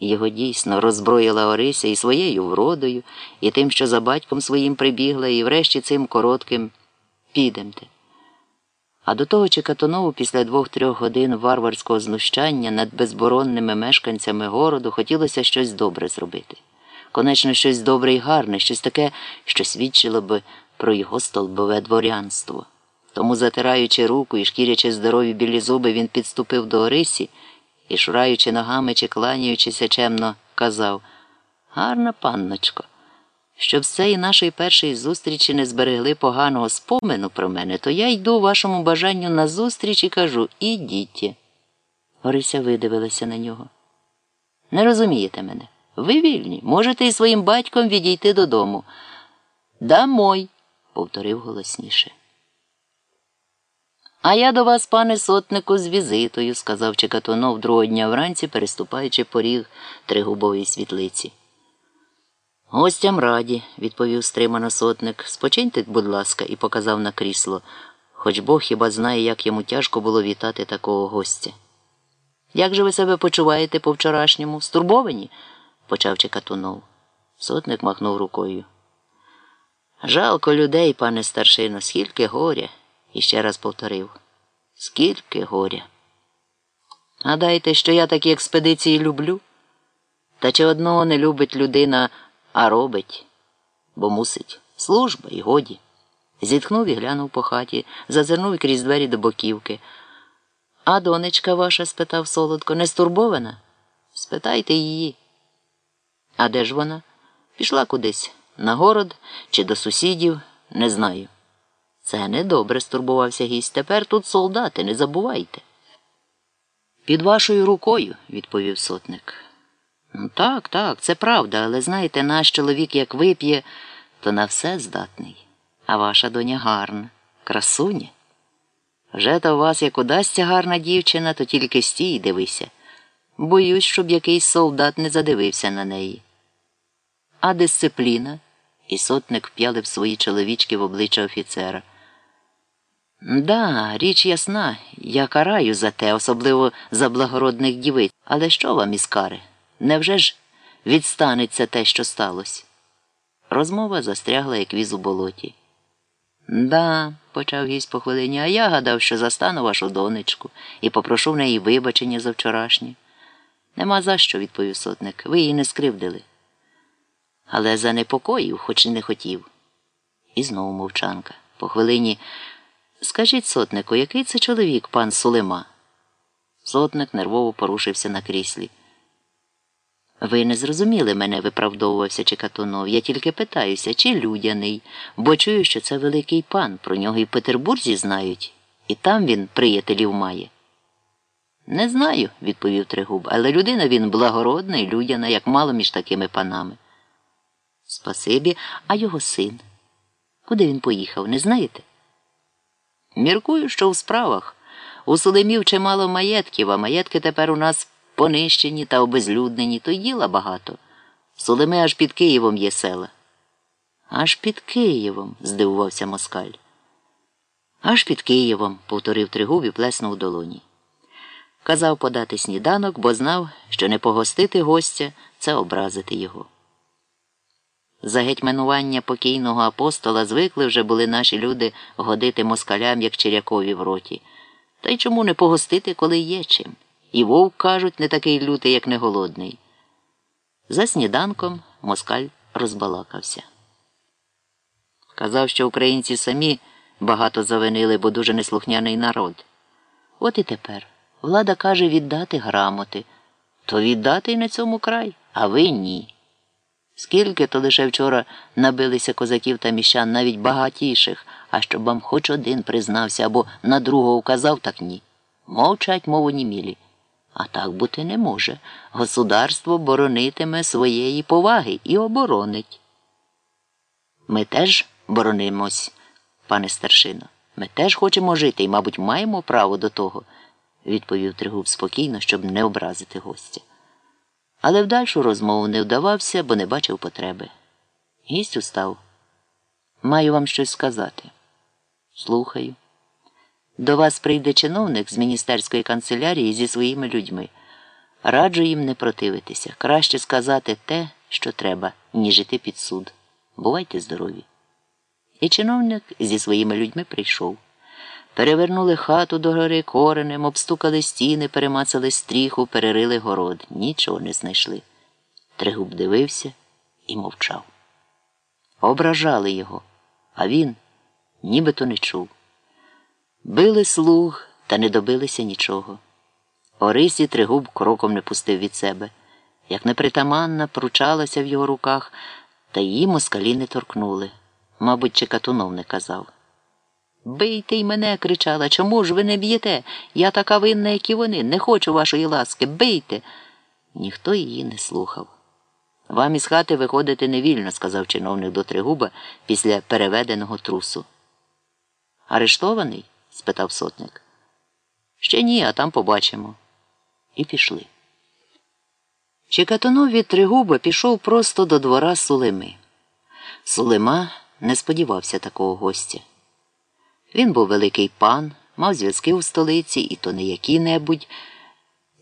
[SPEAKER 1] Його дійсно роззброїла Орися і своєю вродою, і тим, що за батьком своїм прибігла, і врешті цим коротким підемте. А до того Чекатонову після двох-трьох годин варварського знущання над безборонними мешканцями городу хотілося щось добре зробити. Конечно, щось добре і гарне, щось таке, що свідчило би про його столбове дворянство. Тому, затираючи руку і шкірячи здорові білі зуби, він підступив до Орисі і, шураючи ногами чи кланяючися чемно, казав Гарна панночко. Щоб з цієї нашої першої зустрічі не зберегли поганого спомину про мене, то я йду вашому бажанню на зустріч і кажу ідіть. Орися видивилася на нього. Не розумієте мене. Ви вільні, можете і своїм батьком відійти додому. Дамой, повторив голосніше. А я до вас, пане сотнику, з візитою, сказав Чекатунов другого дня вранці, переступаючи поріг тригубової світлиці. Гостям раді, відповів стримано сотник. Спочиньте, будь ласка, і показав на крісло, хоч Бог хіба знає, як йому тяжко було вітати такого гостя. Як же ви себе почуваєте по вчорашньому? Стурбовані? Почав Чекатунов. Сотник махнув рукою. Жалко людей, пане старшино, скільки горя, і ще раз повторив. Скільки горя. Гадаєте, що я такі експедиції люблю? Та чи одного не любить людина, а робить, бо мусить. Служба і годі. Зітхнув і глянув по хаті, зазирнув крізь двері до боківки. А донечка ваша? спитав солодко, не стурбована? Спитайте її. А де ж вона? Пішла кудись на город чи до сусідів, не знаю. Це недобре, стурбувався гість. Тепер тут солдати, не забувайте. Під вашою рукою, відповів сотник. Ну, так, так, це правда, але знаєте, наш чоловік як вип'є, то на все здатний. А ваша доня гарна, красуня. Вже то у вас як удасться гарна дівчина, то тільки стій і дивися. Боюсь, щоб якийсь солдат не задивився на неї. А дисципліна? І сотник вп'ялив свої чоловічки в обличчя офіцера. Да, річ ясна, я караю за те, особливо за благородних дівиць. Але що вам із кари? Невже ж відстанеться те, що сталося? Розмова застрягла, як віз у болоті. Да, почав гість по хвилині, а я гадав, що застану вашу донечку і попрошу в неї вибачення за вчорашнє. Нема за що, відповів сотник. Ви її не скривдили. Але занепокоїв, хоч і не хотів. І знову мовчанка. По хвилині. Скажіть сотнику, який це чоловік, пан Сулема? Сотник нервово порушився на кріслі. Ви не зрозуміли мене, виправдовувався Чекатунов. Я тільки питаюся, чи людяний, бо чую, що це великий пан, про нього і в Петербурзі знають, і там він приятелів має. Не знаю, відповів Тригуб, але людина він благородна і людяна, як мало між такими панами. Спасибі, а його син. Куди він поїхав, не знаєте? Міркую, що в справах. У Солимів чимало маєтків, а маєтки тепер у нас понищені та обезлюднені, то й діла багато. Солими аж під Києвом є села. Аж під Києвом, здивувався москаль. Аж під Києвом, повторив Тригуб і плеснув у долоні. Казав подати сніданок, бо знав, що не погостити гостя це образити його. За гетьманування покійного апостола звикли вже були наші люди годити москалям, як черякові в роті. Та й чому не погостити, коли є чим? І вовк, кажуть, не такий лютий, як не голодний. За сніданком москаль розбалакався. Казав, що українці самі багато завинили, бо дуже неслухняний народ. От і тепер влада каже віддати грамоти, то віддати й на цьому край, а ви ні. Скільки то лише вчора набилися козаків та міщан, навіть багатіших, а щоб вам хоч один признався або на другого вказав, так ні. Мовчать, мову німілі. А так бути не може. Государство боронитиме своєї поваги і оборонить. Ми теж боронимось, пане старшино. Ми теж хочемо жити і, мабуть, маємо право до того, відповів Тригуб спокійно, щоб не образити гостя. Але в дальшу розмову не вдавався, бо не бачив потреби. Гість устав. Маю вам щось сказати. Слухаю. До вас прийде чиновник з міністерської канцелярії зі своїми людьми. Раджу їм не противитися. Краще сказати те, що треба, ніж іти під суд. Бувайте здорові. І чиновник зі своїми людьми прийшов. Перевернули хату до гори коренем, обстукали стіни, перемацали стріху, перерили город. Нічого не знайшли. Тригуб дивився і мовчав. Ображали його, а він нібито не чув. Били слуг та не добилися нічого. Орисі Тригуб кроком не пустив від себе. Як непритаманна пручалася в його руках, та її москалі не торкнули. Мабуть, Чекатунов не казав. Бийте й мене, кричала. Чому ж ви не б'єте? Я така винна, як і вони. Не хочу вашої ласки. Бийте. Ніхто її не слухав. Вам із хати виходити не вільно, сказав чиновник до Тригуба після переведеного трусу. Арештований? спитав сотник. Ще ні, а там побачимо. І пішли. Чекатунов від Тригуба пішов просто до двора Сулими. Сулима не сподівався такого гостя. Він був великий пан, мав зв'язки у столиці, і то не які-небудь.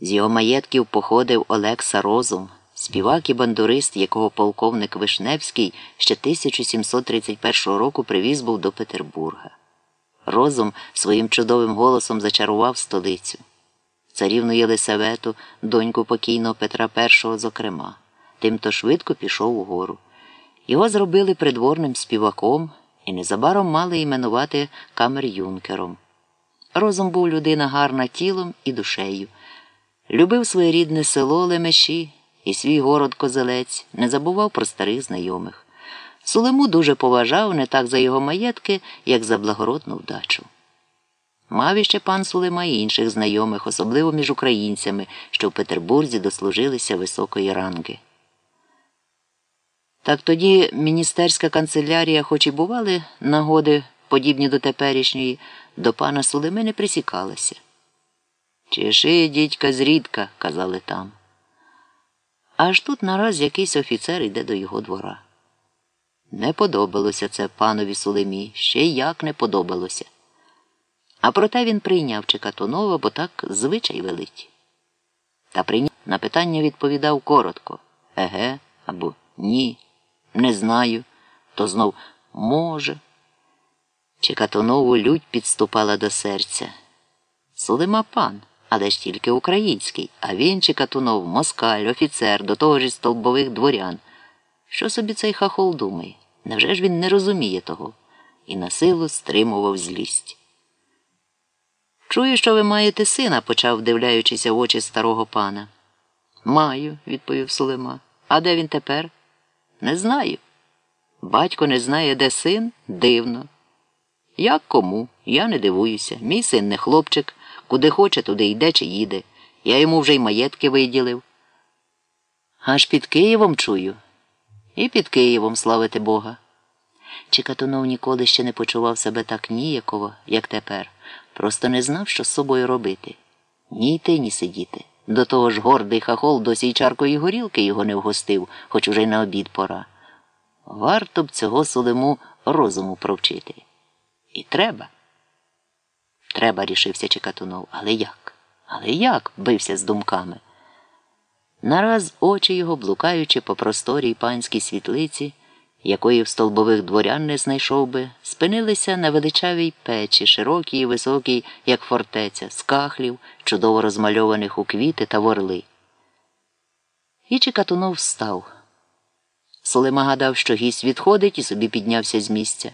[SPEAKER 1] З його маєтків походив Олекса Розум, співак і бандурист, якого полковник Вишневський ще 1731 року привіз був до Петербурга. Розум своїм чудовим голосом зачарував столицю. Царівну Єлисавету, доньку покійного Петра І, зокрема, тимто швидко пішов угору. Його зробили придворним співаком і незабаром мали іменувати камер-юнкером. Розум був людина гарна тілом і душею. Любив своє рідне село Лемеші і свій город Козелець, не забував про старих знайомих. Сулему дуже поважав не так за його маєтки, як за благородну вдачу. Мав іще пан Сулима і інших знайомих, особливо між українцями, що в Петербурзі дослужилися високої ранги. Так тоді міністерська канцелярія, хоч і бували нагоди, подібні до теперішньої, до пана Сулими не присікалася. Чеши, дідька, зрідка, казали там. Аж тут нараз якийсь офіцер йде до його двора. Не подобалося це панові Сулемі, ще як не подобалося. А проте він прийняв Чекатунова, бо так звичай велить. Та прийняв на питання відповідав коротко еге або ні, не знаю, то знов може. Чекатунову лють підступала до серця. Сулима пан, але ж тільки український, а він Чекатунов, москаль, офіцер, до того ж столбових дворян. Що собі цей хахол думає? Невже ж він не розуміє того? І на силу стримував злість. Чую, що ви маєте сина, почав, вдивляючися в очі старого пана. Маю, відповів Сулима. А де він тепер? Не знаю. Батько не знає, де син? Дивно. Як кому? Я не дивуюся. Мій син не хлопчик, куди хоче, туди йде чи їде. Я йому вже й маєтки виділив. Аж під Києвом чую. І під Києвом, славити Бога. Чекатунов ніколи ще не почував себе так ніяково, як тепер. Просто не знав, що з собою робити. Ні йти, ні сидіти. До того ж гордий хахол досі й чаркою горілки його не вгостив, хоч уже на обід пора. Варто б цього Сулиму розуму провчити. І треба. Треба, рішився Чекатунов. Але як? Але як? бився з думками. Нараз очі його, блукаючи по просторій панській світлиці, якої в столбових дворян не знайшов би, спинилися на величавій печі, широкій і високій, як фортеця, з кахлів, чудово розмальованих у квіти та ворли. І Чекатунов встав. Солима гадав, що гість відходить і собі піднявся з місця.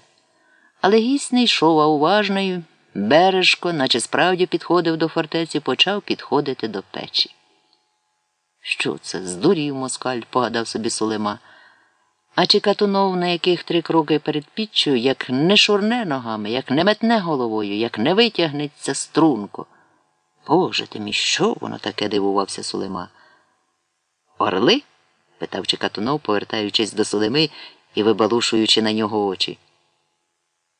[SPEAKER 1] Але гість не йшов, а уважною, бережко, наче справді підходив до фортеці, почав підходити до печі. Що це? Здурів москаль, погадав собі Сулима. А Чекатунов, на яких три кроки перед піччю, як не шурне ногами, як не метне головою, як не витягнеться струнко. Боже ти мій, що воно таке дивувався Сулима? Орли? питав Чекатунов, повертаючись до Сулими і вибалушуючи на нього очі.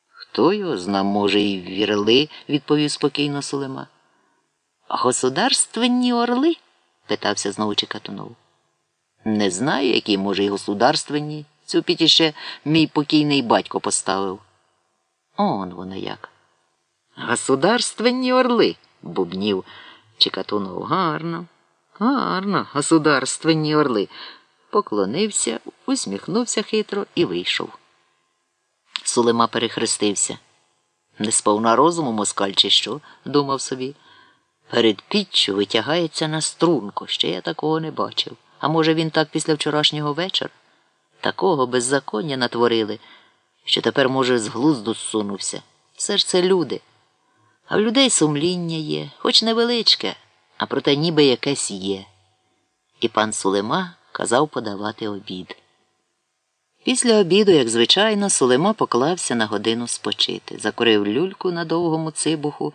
[SPEAKER 1] Хто його зна, може, і вірли, відповів спокійно Сулима. Государственні орли? питався знову Чекатунов. Не знаю, які, може, й государственні. Цю піті ще мій покійний батько поставив. Он воно як. Государственні орли, бубнів Чекатунов. Гарно, гарно, государственні орли. Поклонився, усміхнувся хитро і вийшов. Сулима перехрестився. Не сповна розуму москаль, чи що, думав собі. Перед піччю витягається на струнку, ще я такого не бачив. А може, він так після вчорашнього вечора? Такого беззаконня натворили, що тепер, може, з глузду зсунувся. Все ж це люди. А в людей сумління є, хоч невеличке, а проте ніби якесь є. І пан Сулема казав подавати обід. Після обіду, як звичайно, Сулема поклався на годину спочити, закурив люльку на довгому цибуху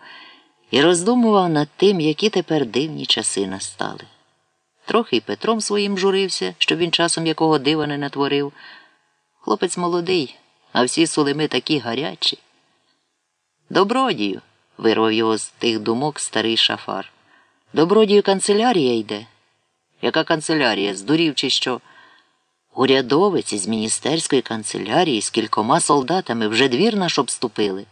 [SPEAKER 1] і роздумував над тим, які тепер дивні часи настали. Трохи й Петром своїм журився, щоб він часом якого дива не натворив. Хлопець молодий, а всі сулими такі гарячі. Добродію, вирвав його з тих думок старий шафар. Добродію канцелярія йде. Яка канцелярія? Здурів, чи що? Урядовець із міністерської канцелярії з кількома солдатами вже двір наш обступили.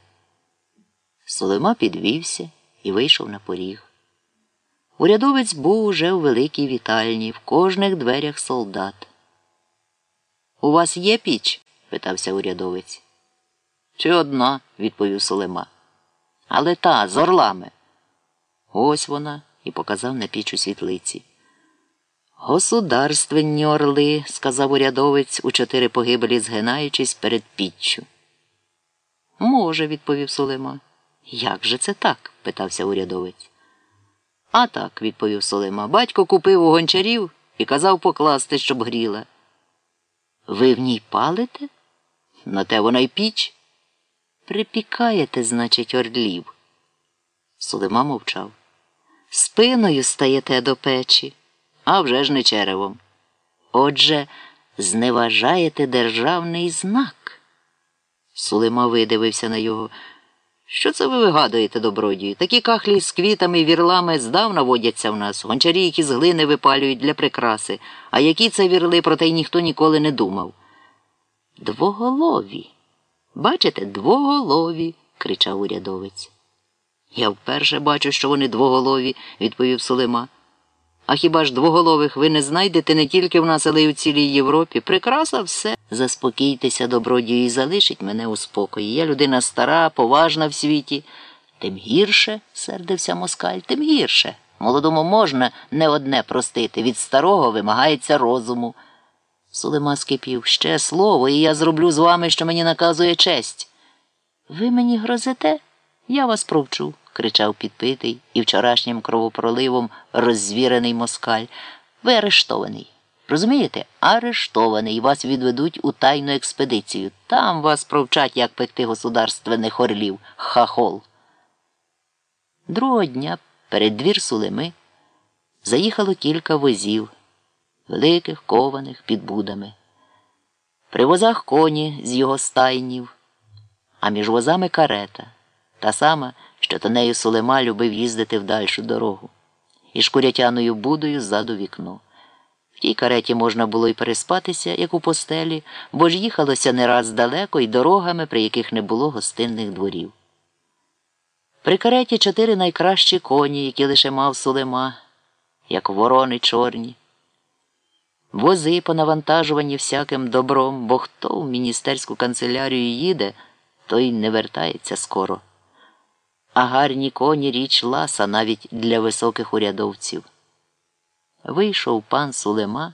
[SPEAKER 1] Солима підвівся і вийшов на поріг. Урядовець був уже у великій вітальні, в кожних дверях солдат. У вас є піч? питався урядовець. Чи одна, відповів Солима. Але та з орлами. Ось вона і показав на піч у світлиці. Государственні орли, сказав урядовець, у чотири погибелі згинаючись перед піччю. Може, відповів Солима. Як же це так? питався урядовець. А так, відповів Солима. Батько купив у гончарів і казав покласти, щоб гріла. Ви в ній палите? На те вона й піч. Припікаєте, значить, орлів. Сулима мовчав. Спиною стаєте до печі, а вже ж не черевом. Отже, зневажаєте державний знак. Сулима видивився на його. Що це ви вигадуєте, добродію? Такі кахлі з квітами і вірлами здавна водяться в нас, гончарі, які з глини випалюють для прикраси, а які це вірли, про те й ніхто ніколи не думав. Двоголові. Бачите, двоголові, кричав урядовець. Я вперше бачу, що вони двоголові, відповів Сулима. А хіба ж двоголових ви не знайдете не тільки в нас, але й у цілій Європі? Прикраса все. Заспокійтеся, добродію, і залишіть мене у спокої. Я людина стара, поважна в світі. Тим гірше, сердився москаль, тим гірше. Молодому можна не одне простити. Від старого вимагається розуму. Сулима скипів ще слово, і я зроблю з вами, що мені наказує честь. Ви мені грозите? Я вас провчу, кричав підпитий і вчорашнім кровопроливом роззвірений москаль. Ви арештований. Розумієте? Арештований. Вас відведуть у тайну експедицію. Там вас провчать, як пекти государственних орлів. Хахол. Другого дня перед двір Сулими заїхало кілька возів, великих, кованих під будами. При возах коні з його стайнів, а між возами карета, та сама, що то нею Сулема любив їздити в дальшу дорогу, і шкурятяною будою ззаду вікно. В тій кареті можна було й переспатися, як у постелі, бо ж їхалося не раз далеко й дорогами, при яких не було гостинних дворів. При кареті чотири найкращі коні, які лише мав Сулема, як ворони чорні. Вози понавантажувані всяким добром, бо хто в міністерську канцелярію їде, той не вертається скоро. А гарні коні річ ласа навіть для високих урядовців. Вийшов пан Сулема,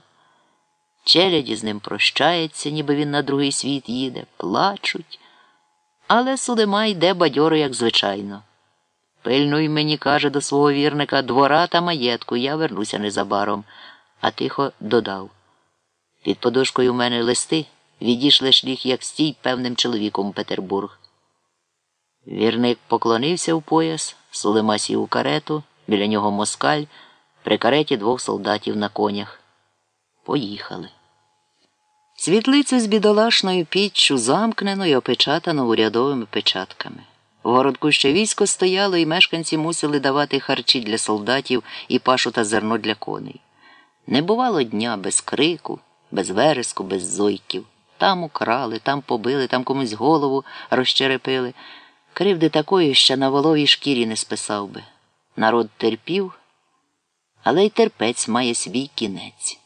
[SPEAKER 1] челяді з ним прощається, ніби він на другий світ їде, плачуть. Але Сулема йде бадьоро, як звичайно. Пильнуй мені, каже до свого вірника, двора та маєтку, я вернуся незабаром, а тихо додав. Під подушкою в мене листи відійшли шліх, як стій певним чоловіком у Петербург. Вірник поклонився в пояс, Сулема сів у карету, біля нього москаль, при кареті двох солдатів на конях. Поїхали. Світлицю з бідолашною піччю замкнено і опечатано урядовими печатками. В городку ще військо стояло, і мешканці мусили давати харчі для солдатів і пашу та зерно для коней. Не бувало дня без крику, без вереску, без зойків. Там украли, там побили, там комусь голову розчерепили. Кривди такої, що на воловій шкірі не списав би. Народ терпів, але й терпець має свій кінець.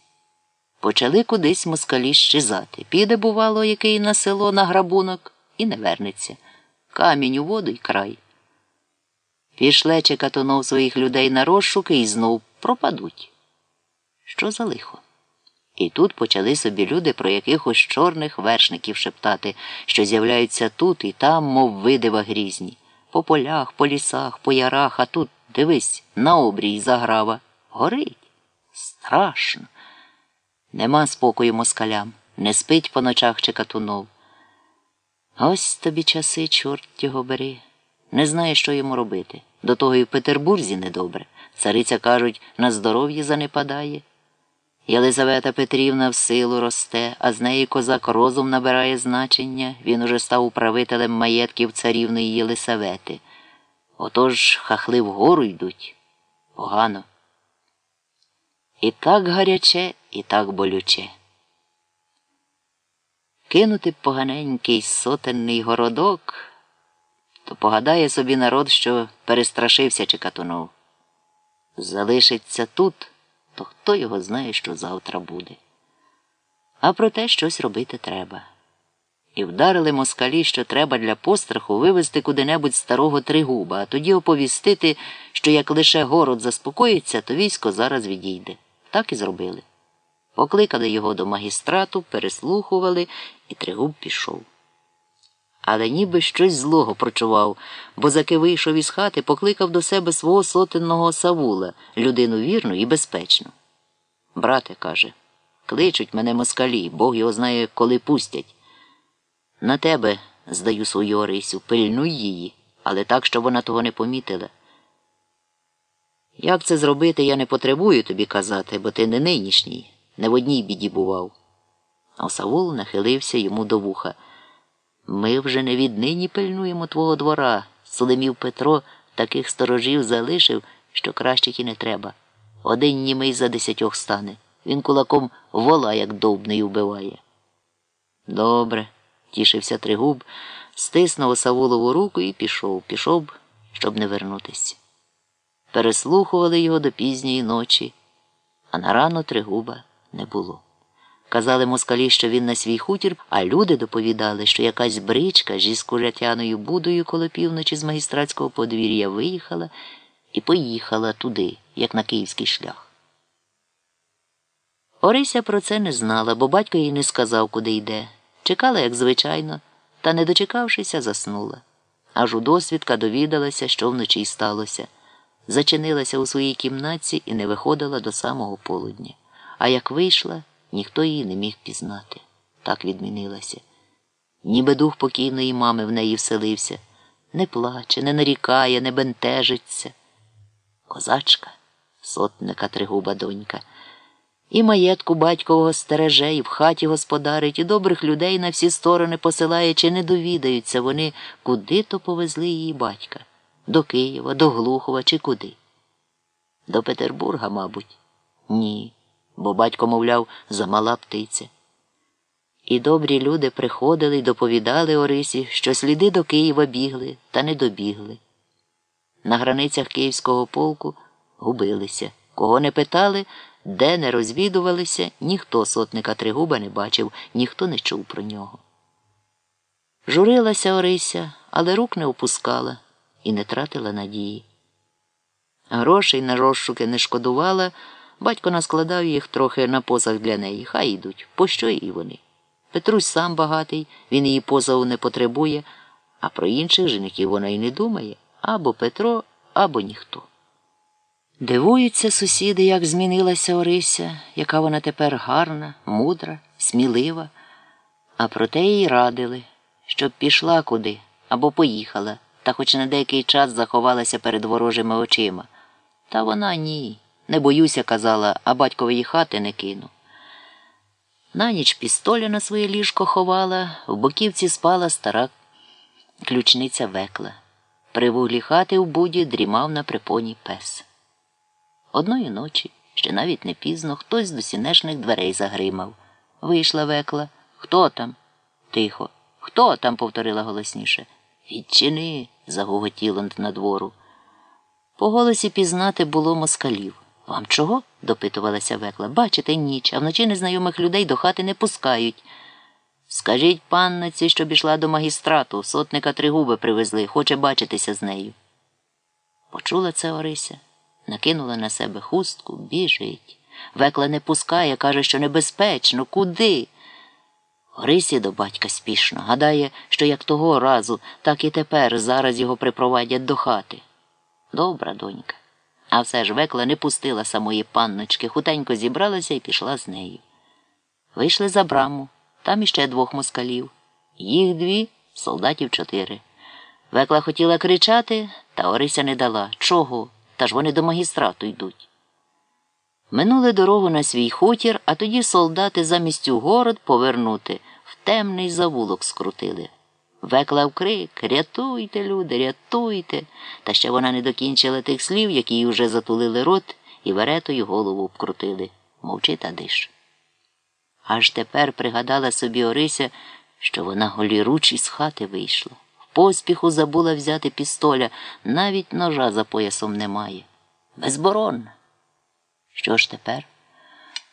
[SPEAKER 1] Почали кудись москалі щезати. Піде, бувало, який на село на грабунок, і не вернеться. Камінь у воду й край. Пішле Чекатунов своїх людей на розшуки і знов пропадуть. Що за лихо? І тут почали собі люди про якихось чорних вершників шептати, що з'являються тут і там, мов видива грізні. По полях, по лісах, по ярах, а тут, дивись, на обрій заграва. Горить. Страшно. Нема спокою москалям, не спить по ночах Чекатунов. Ось тобі часи, чорт його бери. Не знає, що йому робити. До того і в Петербурзі недобре. Цариця, кажуть, на здоров'ї занепадає. Єлизавета Петрівна в силу росте, а з неї козак розум набирає значення. Він уже став управителем маєтків царівної Єлисавети. Отож хахли вгору йдуть. Погано. І так гаряче, і так болюче. Кинути поганенький сотенний городок, то погадає собі народ, що перестрашився Чекатунов. Залишиться тут, то хто його знає, що завтра буде. А проте щось робити треба. І вдарили москалі, що треба для постраху вивезти куди-небудь старого тригуба, а тоді оповістити, що як лише город заспокоїться, то військо зараз відійде. Так і зробили. Покликали його до магістрату, переслухували, і Тригуб пішов. Але ніби щось злого прочував, бо заки вийшов із хати, покликав до себе свого сотенного Савула, людину вірну і безпечну. Брате, каже, кличуть мене москалі, Бог його знає, коли пустять. На тебе здаю свою Орисю, пильнуй її, але так, щоб вона того не помітила. Як це зробити, я не потребую тобі казати, бо ти не нинішній, не в одній біді бував. А Савул нахилився йому до вуха. Ми вже не віднині пильнуємо твого двора. Соломів Петро таких сторожів залишив, що кращих і не треба. Один німий за десятьох стане. Він кулаком вола, як довбний, вбиває. Добре, тішився Тригуб, стиснув Савулову руку і пішов, пішов, щоб не вернутися. Переслухували його до пізньої ночі, а на рано Тригуба не було. Казали москалі, що він на свій хутір, а люди доповідали, що якась бричка зі скурятяною будою коло півночі з магістратського подвір'я виїхала і поїхала туди, як на київський шлях. Орися про це не знала, бо батько їй не сказав, куди йде. Чекала, як звичайно, та, не дочекавшися, заснула. Аж у досвідка довідалася, що вночі сталося. Зачинилася у своїй кімнаті і не виходила до самого полудня. А як вийшла, ніхто її не міг пізнати. Так відмінилася. Ніби дух покійної мами в неї вселився. Не плаче, не нарікає, не бентежиться. Козачка, сотника тригуба донька. І маєтку батькового стереже, і в хаті господарить, і добрих людей на всі сторони посилає, чи не довідаються вони, куди то повезли її батька до Києва, до Глухова чи куди? До Петербурга, мабуть, ні, бо батько, мовляв, замала птиця. І добрі люди приходили й доповідали Орисі, що сліди до Києва бігли та не добігли. На границях Київського полку губилися. Кого не питали, де не розвідувалися, ніхто сотника Тригуба не бачив, ніхто не чув про нього. Журилася Орися, але рук не опускала і не тратила надії. Грошей на розшуки не шкодувала, батько наскладав їх трохи на позах для неї. Хай йдуть, пощо і вони. Петрусь сам багатий, він її позову не потребує, а про інших женихів вона й не думає або Петро, або ніхто. Дивуються сусіди, як змінилася Орися, яка вона тепер гарна, мудра, смілива, а проте їй радили, щоб пішла куди або поїхала та хоч на деякий час заховалася перед ворожими очима. Та вона ні. Не боюся, казала, а батькової хати не кину. На ніч пістоля на своє ліжко ховала, в боківці спала стара ключниця векла. При вуглі хати в буді дрімав на припоні пес. Одної ночі, ще навіть не пізно, хтось з досінешних дверей загримав. Вийшла векла. Хто там? Тихо. Хто там? повторила голосніше. Відчини, загоготіло надвору. По голосі пізнати було москалів. Вам чого? допитувалася векла. Бачите, ніч, а вночі незнайомих людей до хати не пускають. Скажіть панниці, щоб ішла до магістрату, сотника Тригуби привезли, хоче бачитися з нею. Почула це Орися, накинула на себе хустку, біжить. Векла не пускає, каже, що небезпечно. Куди? Орисі до батька спішно. Гадає, що як того разу, так і тепер зараз його припровадять до хати. Добра донька. А все ж векла не пустила самої панночки, хутенько зібралася і пішла з нею. Вийшли за браму, там іще двох москалів. Їх дві, солдатів чотири. Векла хотіла кричати, та Орися не дала. Чого? Та ж вони до магістрату йдуть. Минули дорогу на свій хутір, а тоді солдати замість у город повернути в темний завулок скрутили. Векла в крик Рятуйте, люди, рятуйте. Та ще вона не докінчила тих слів, які їй уже затулили рот і веретою голову обкрутили. Мовчи та диш. Аж тепер пригадала собі Орися, що вона голіруч із хати вийшла. В поспіху забула взяти пістоля, навіть ножа за поясом немає. Безборонна. Що ж тепер?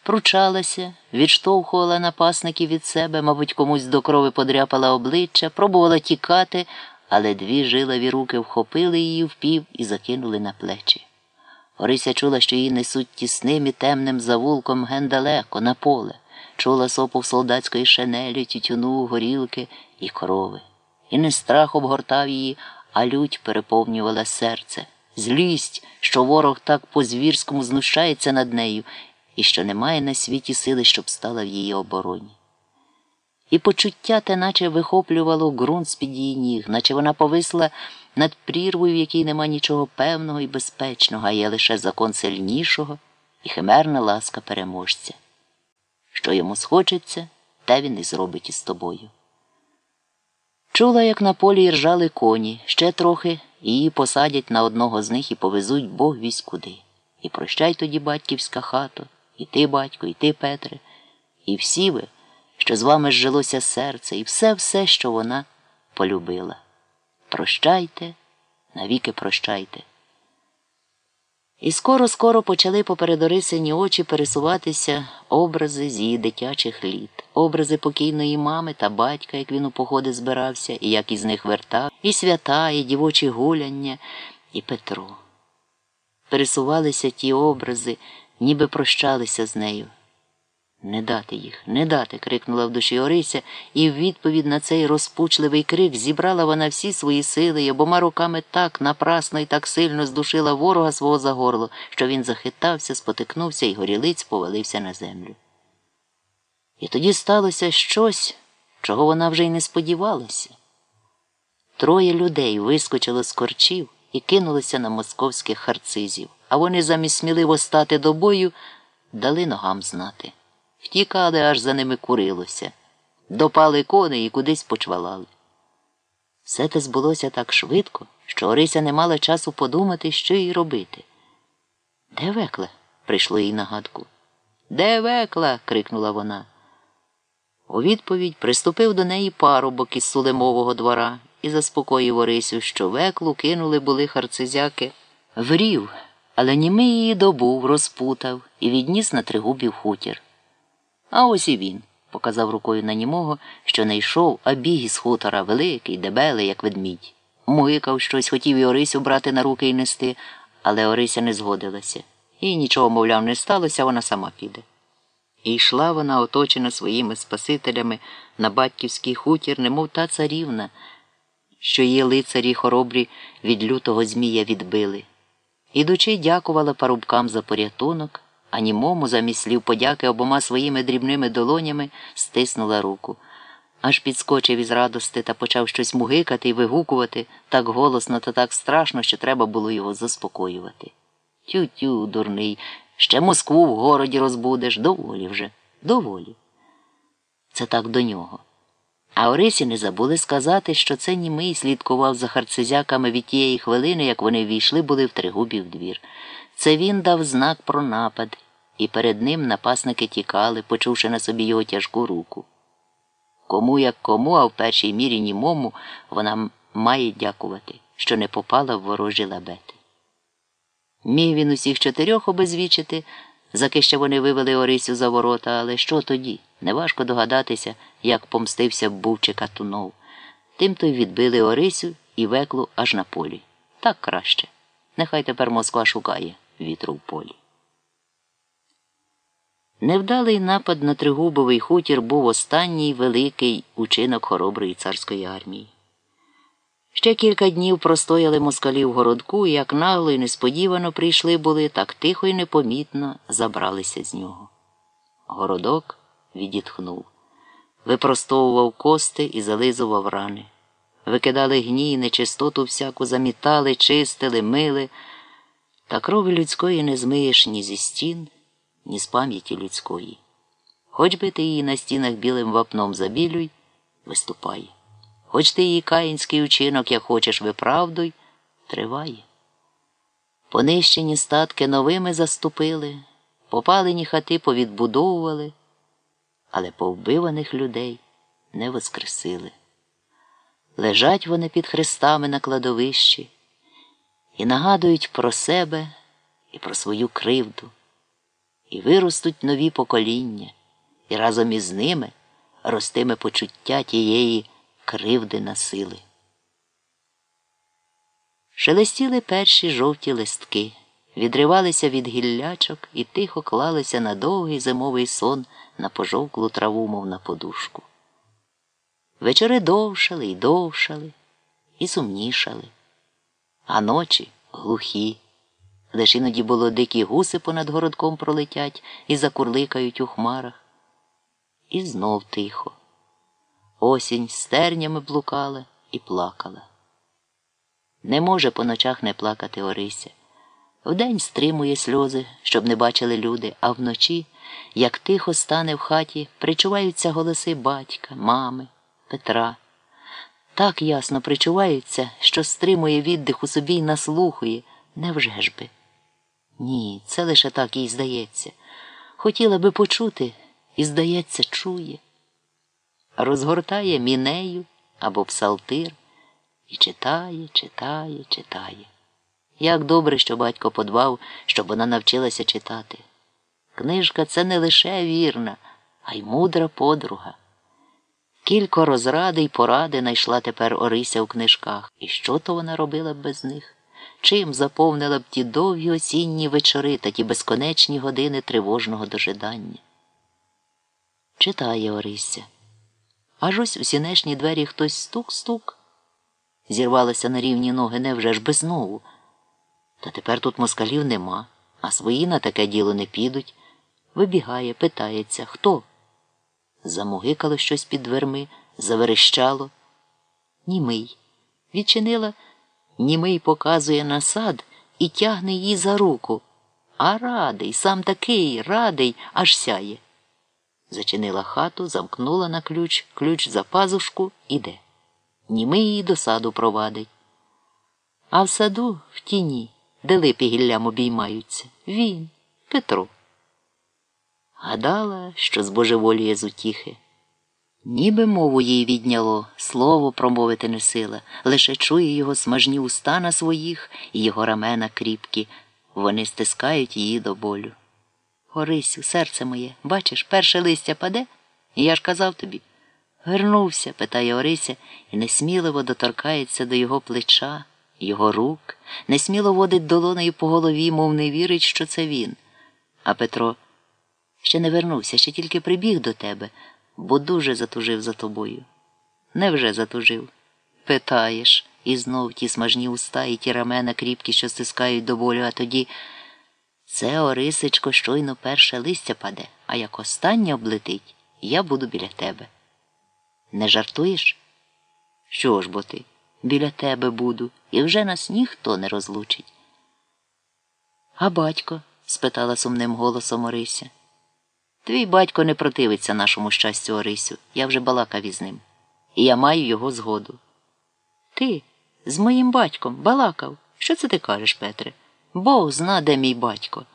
[SPEAKER 1] Пручалася, відштовхувала напасників від себе, мабуть, комусь до крови подряпала обличчя, пробувала тікати, але дві жилові руки вхопили її впів і закинули на плечі. Орися чула, що її несуть тісним і темним завулком ген далеко, на поле, чула сопов солдатської шенелі, тютюну, горілки і корови. І не страх обгортав її, а лють переповнювала серце злість, що ворог так по звірському знущається над нею і що немає на світі сили, щоб стала в її обороні. І почуття те наче вихоплювало ґрунт з під її ніг, наче вона повисла над прірвою, в якій нема нічого певного і безпечного, а є лише закон сильнішого і химерна ласка переможця. Що йому схочеться, те він і зробить із тобою. Чула, як на полі ржали коні, ще трохи, і її посадять на одного з них і повезуть Бог вісь куди. І прощай тоді, батьківська хато, і ти, батько, і ти, Петре, і всі ви, що з вами зжилося серце, і все все, що вона полюбила. Прощайте, навіки прощайте. І скоро скоро почали поперед Орисині очі пересуватися образи з її дитячих літ, образи покійної мами та батька, як він у походи збирався, і як із них вертав, і свята, і дівочі гуляння, і Петро. Пересувалися ті образи, ніби прощалися з нею. Не дати їх, не дати. крикнула в душі Орися, і в відповідь на цей розпучливий крик зібрала вона всі свої сили і обома руками так напрасно і так сильно здушила ворога свого за горло, що він захитався, спотикнувся і горілиць повалився на землю. І тоді сталося щось, чого вона вже й не сподівалася. Троє людей вискочило з корчів і кинулися на московських харцизів, а вони замість сміливо стати до бою дали ногам знати. Втікали, аж за ними курилося, допали коней і кудись почвалали. Все те збулося так швидко, що Орися не мала часу подумати, що їй робити. Де векла? прийшло їй нагадку. Де векла? крикнула вона. У відповідь приступив до неї парубок із сулемового двора і заспокоїв Орисю, що веклу кинули були харцизяки. Врів, але німий її добув, розпутав і відніс на тригубів хутір. А ось і він, показав рукою на німого, що не йшов, а біг із хутора великий, дебелий, як ведмідь. Мугикав щось, хотів і Орисю брати на руки і нести, але Орися не згодилася. І нічого, мовляв, не сталося, вона сама піде. І йшла вона, оточена своїми спасителями, на батьківський хутір, немов та царівна, що її лицарі хоробрі від лютого Змія відбили. Ідучи, дякувала парубкам за порятунок а німому замість слів подяки обома своїми дрібними долонями стиснула руку. Аж підскочив із радости та почав щось мугикати і вигукувати так голосно та так страшно, що треба було його заспокоювати. Тю-тю, дурний, ще Москву в городі розбудеш, доволі вже, доволі. Це так до нього. А Орисі не забули сказати, що це німий слідкував за харцизяками від тієї хвилини, як вони ввійшли були в Тригубів двір. Це він дав знак про напад, і перед ним напасники тікали, почувши на собі його тяжку руку. Кому як кому, а в першій мірі німому вона має дякувати, що не попала в ворожі лабети. Міг він усіх чотирьох обезвічити, заки ще вони вивели Орисю за ворота, але що тоді? Неважко догадатися, як помстився був чи Катунов. Тим то й відбили Орисю і веклу аж на полі. Так краще. Нехай тепер Москва шукає вітру в полі. Невдалий напад на Тригубовий хутір був останній великий учинок хороброї царської армії. Ще кілька днів простояли москалі в городку, і як нагло і несподівано прийшли були, так тихо і непомітно забралися з нього. Городок відітхнув, випростовував кости і зализував рани. Викидали гній, нечистоту всяку, замітали, чистили, мили, та крови людської не змиєш ні зі стін ні з пам'яті людської. Хоч би ти її на стінах білим вапном забілюй, виступає. Хоч ти її каїнський учинок, як хочеш, виправдуй, триває. Понищені статки новими заступили, попалені хати повідбудовували, але повбиваних людей не воскресили. Лежать вони під хрестами на кладовищі і нагадують про себе і про свою кривду і виростуть нові покоління, і разом із ними ростиме почуття тієї кривди на сили. Шелестіли перші жовті листки, відривалися від гіллячок і тихо клалися на довгий зимовий сон на пожовклу траву, мов на подушку. Вечори довшали і довшали, і сумнішали, а ночі глухі. Лиш іноді було дикі гуси понад городком пролетять і закурликають у хмарах. І знов тихо. Осінь стернями блукала і плакала. Не може по ночах не плакати Орися. Вдень стримує сльози, щоб не бачили люди, а вночі, як тихо стане в хаті, причуваються голоси батька, мами, Петра. Так ясно причуваються, що стримує віддих у собі й наслухує. Невже ж би? Ні, це лише так їй здається. Хотіла би почути і, здається, чує. Розгортає мінею або псалтир і читає, читає, читає. Як добре, що батько подбав, щоб вона навчилася читати. Книжка це не лише вірна, а й мудра подруга. Кілько розради й поради найшла тепер Орися у книжках. І що то вона робила б без них? Чим заповнила б ті довгі осінні вечори та ті безконечні години тривожного дожидання? Читає Орися. Аж ось у сінешні двері хтось стук-стук. Зірвалася на рівні ноги невже ж без знову. Та тепер тут москалів нема, а свої на таке діло не підуть. Вибігає, питається хто? Замугикало щось під дверми, заверещало. Німий. Відчинила, німий показує на сад і тягне її за руку. А радий, сам такий, радий, аж сяє. Зачинила хату, замкнула на ключ, ключ за пазушку іде. Німий її до саду провадить. А в саду в тіні, де липі гіллям обіймаються, він, Петро. Гадала, що збожеволіє з утіхи. Ніби мову їй відняло, слово промовити не сила, лише чує його смажні уста на своїх і його рамена кріпкі. Вони стискають її до болю. Орисю, серце моє, бачиш, перше листя паде, і я ж казав тобі. Вернувся, питає Орися, і несміливо доторкається до його плеча, його рук, несміло водить долонею по голові, мов не вірить, що це він. А Петро ще не вернувся, ще тільки прибіг до тебе, бо дуже затужив за тобою. Невже затужив? Питаєш, і знов ті смажні уста і ті рамена кріпкі, що стискають до болю, а тоді. Це, Орисечко, щойно перше листя паде, а як останнє облетить, я буду біля тебе. Не жартуєш? Що ж бо ти? Біля тебе буду, і вже нас ніхто не розлучить. А батько? спитала сумним голосом Орися. Твій батько не противиться нашому щастю, Орисю. Я вже балакав із ним. І я маю його згоду. Ти з моїм батьком балакав. Що це ти кажеш, Петре? Бог зна, де мій батько.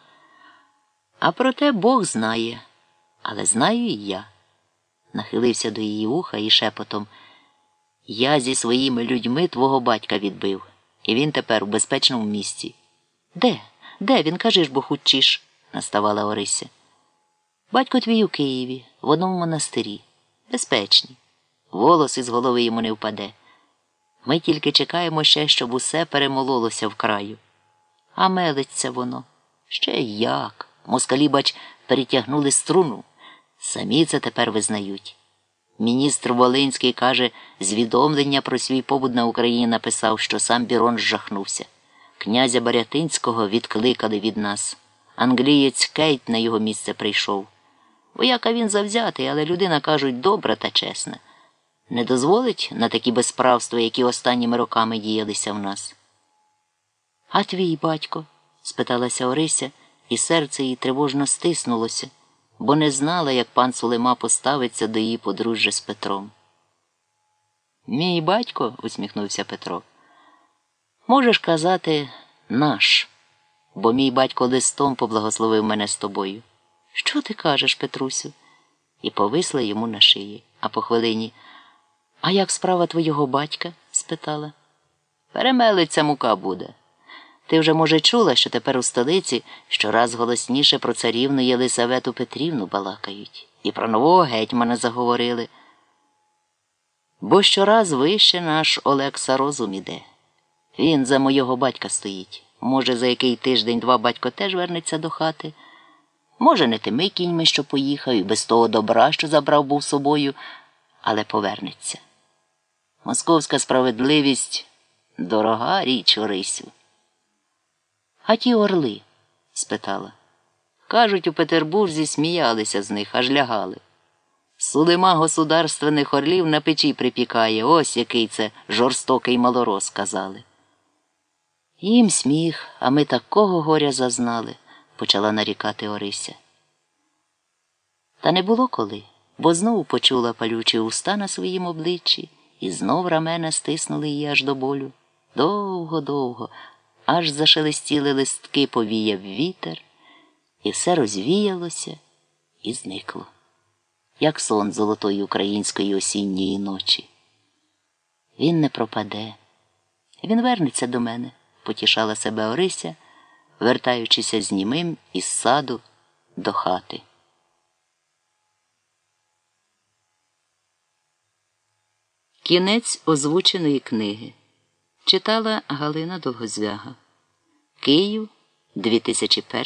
[SPEAKER 1] А проте Бог знає, але знаю і я. Нахилився до її уха і шепотом. Я зі своїми людьми твого батька відбив, і він тепер у безпечному місці. Де? Де він, кажеш, бо хучіш, наставала Орися. Батько твій у Києві, в одному монастирі. Безпечні. Волос із голови йому не впаде. Ми тільки чекаємо ще, щоб усе перемололося в краю. А мелиться воно. Ще як. Москалі, бач, перетягнули струну. Самі це тепер визнають. Міністр Волинський каже, звідомлення про свій побут на Україні написав, що сам Бірон жахнувся. Князя Барятинського відкликали від нас. Англієць Кейт на його місце прийшов. Вояка він завзятий, але людина, кажуть, добра та чесна. Не дозволить на такі безправства, які останніми роками діялися в нас. А твій батько? спиталася Орися, і серце її тривожно стиснулося, бо не знала, як пан Сулема поставиться до її подружжя з Петром. Мій батько, усміхнувся Петро. Можеш казати наш, бо мій батько листом поблагословив мене з тобою. Що ти кажеш, Петрусю? І повисла йому на шиї, а по хвилині. А як справа твого батька? спитала. Перемелиться мука буде. Ти вже, може, чула, що тепер у столиці щораз голосніше про царівну Єлисавету Петрівну балакають, і про нового гетьмана заговорили. Бо щораз вище наш Олекса розум іде. Він за мого батька стоїть. Може, за який тиждень два батько теж вернеться до хати. Може, не тими кіньми, що поїхав, і без того добра, що забрав був собою, але повернеться. Московська справедливість дорога річ Орисю. А ті орли? спитала. Кажуть, у Петербурзі сміялися з них, аж лягали. Сулима государственних орлів на печі припікає, ось який це жорстокий малорос, казали. Їм сміх, а ми такого горя зазнали, почала нарікати Орися. Та не було коли, бо знову почула палючі уста на своїм обличчі, і знов рамена стиснули її аж до болю. Довго-довго, аж зашелестіли листки, повіяв вітер, і все розвіялося і зникло, як сон золотої української осінньої ночі. Він не пропаде. Він вернеться до мене, потішала себе Орися, вертаючися з німим із саду до хати. Кінець озвученої книги читала Галина Довгозвяга Київ 2001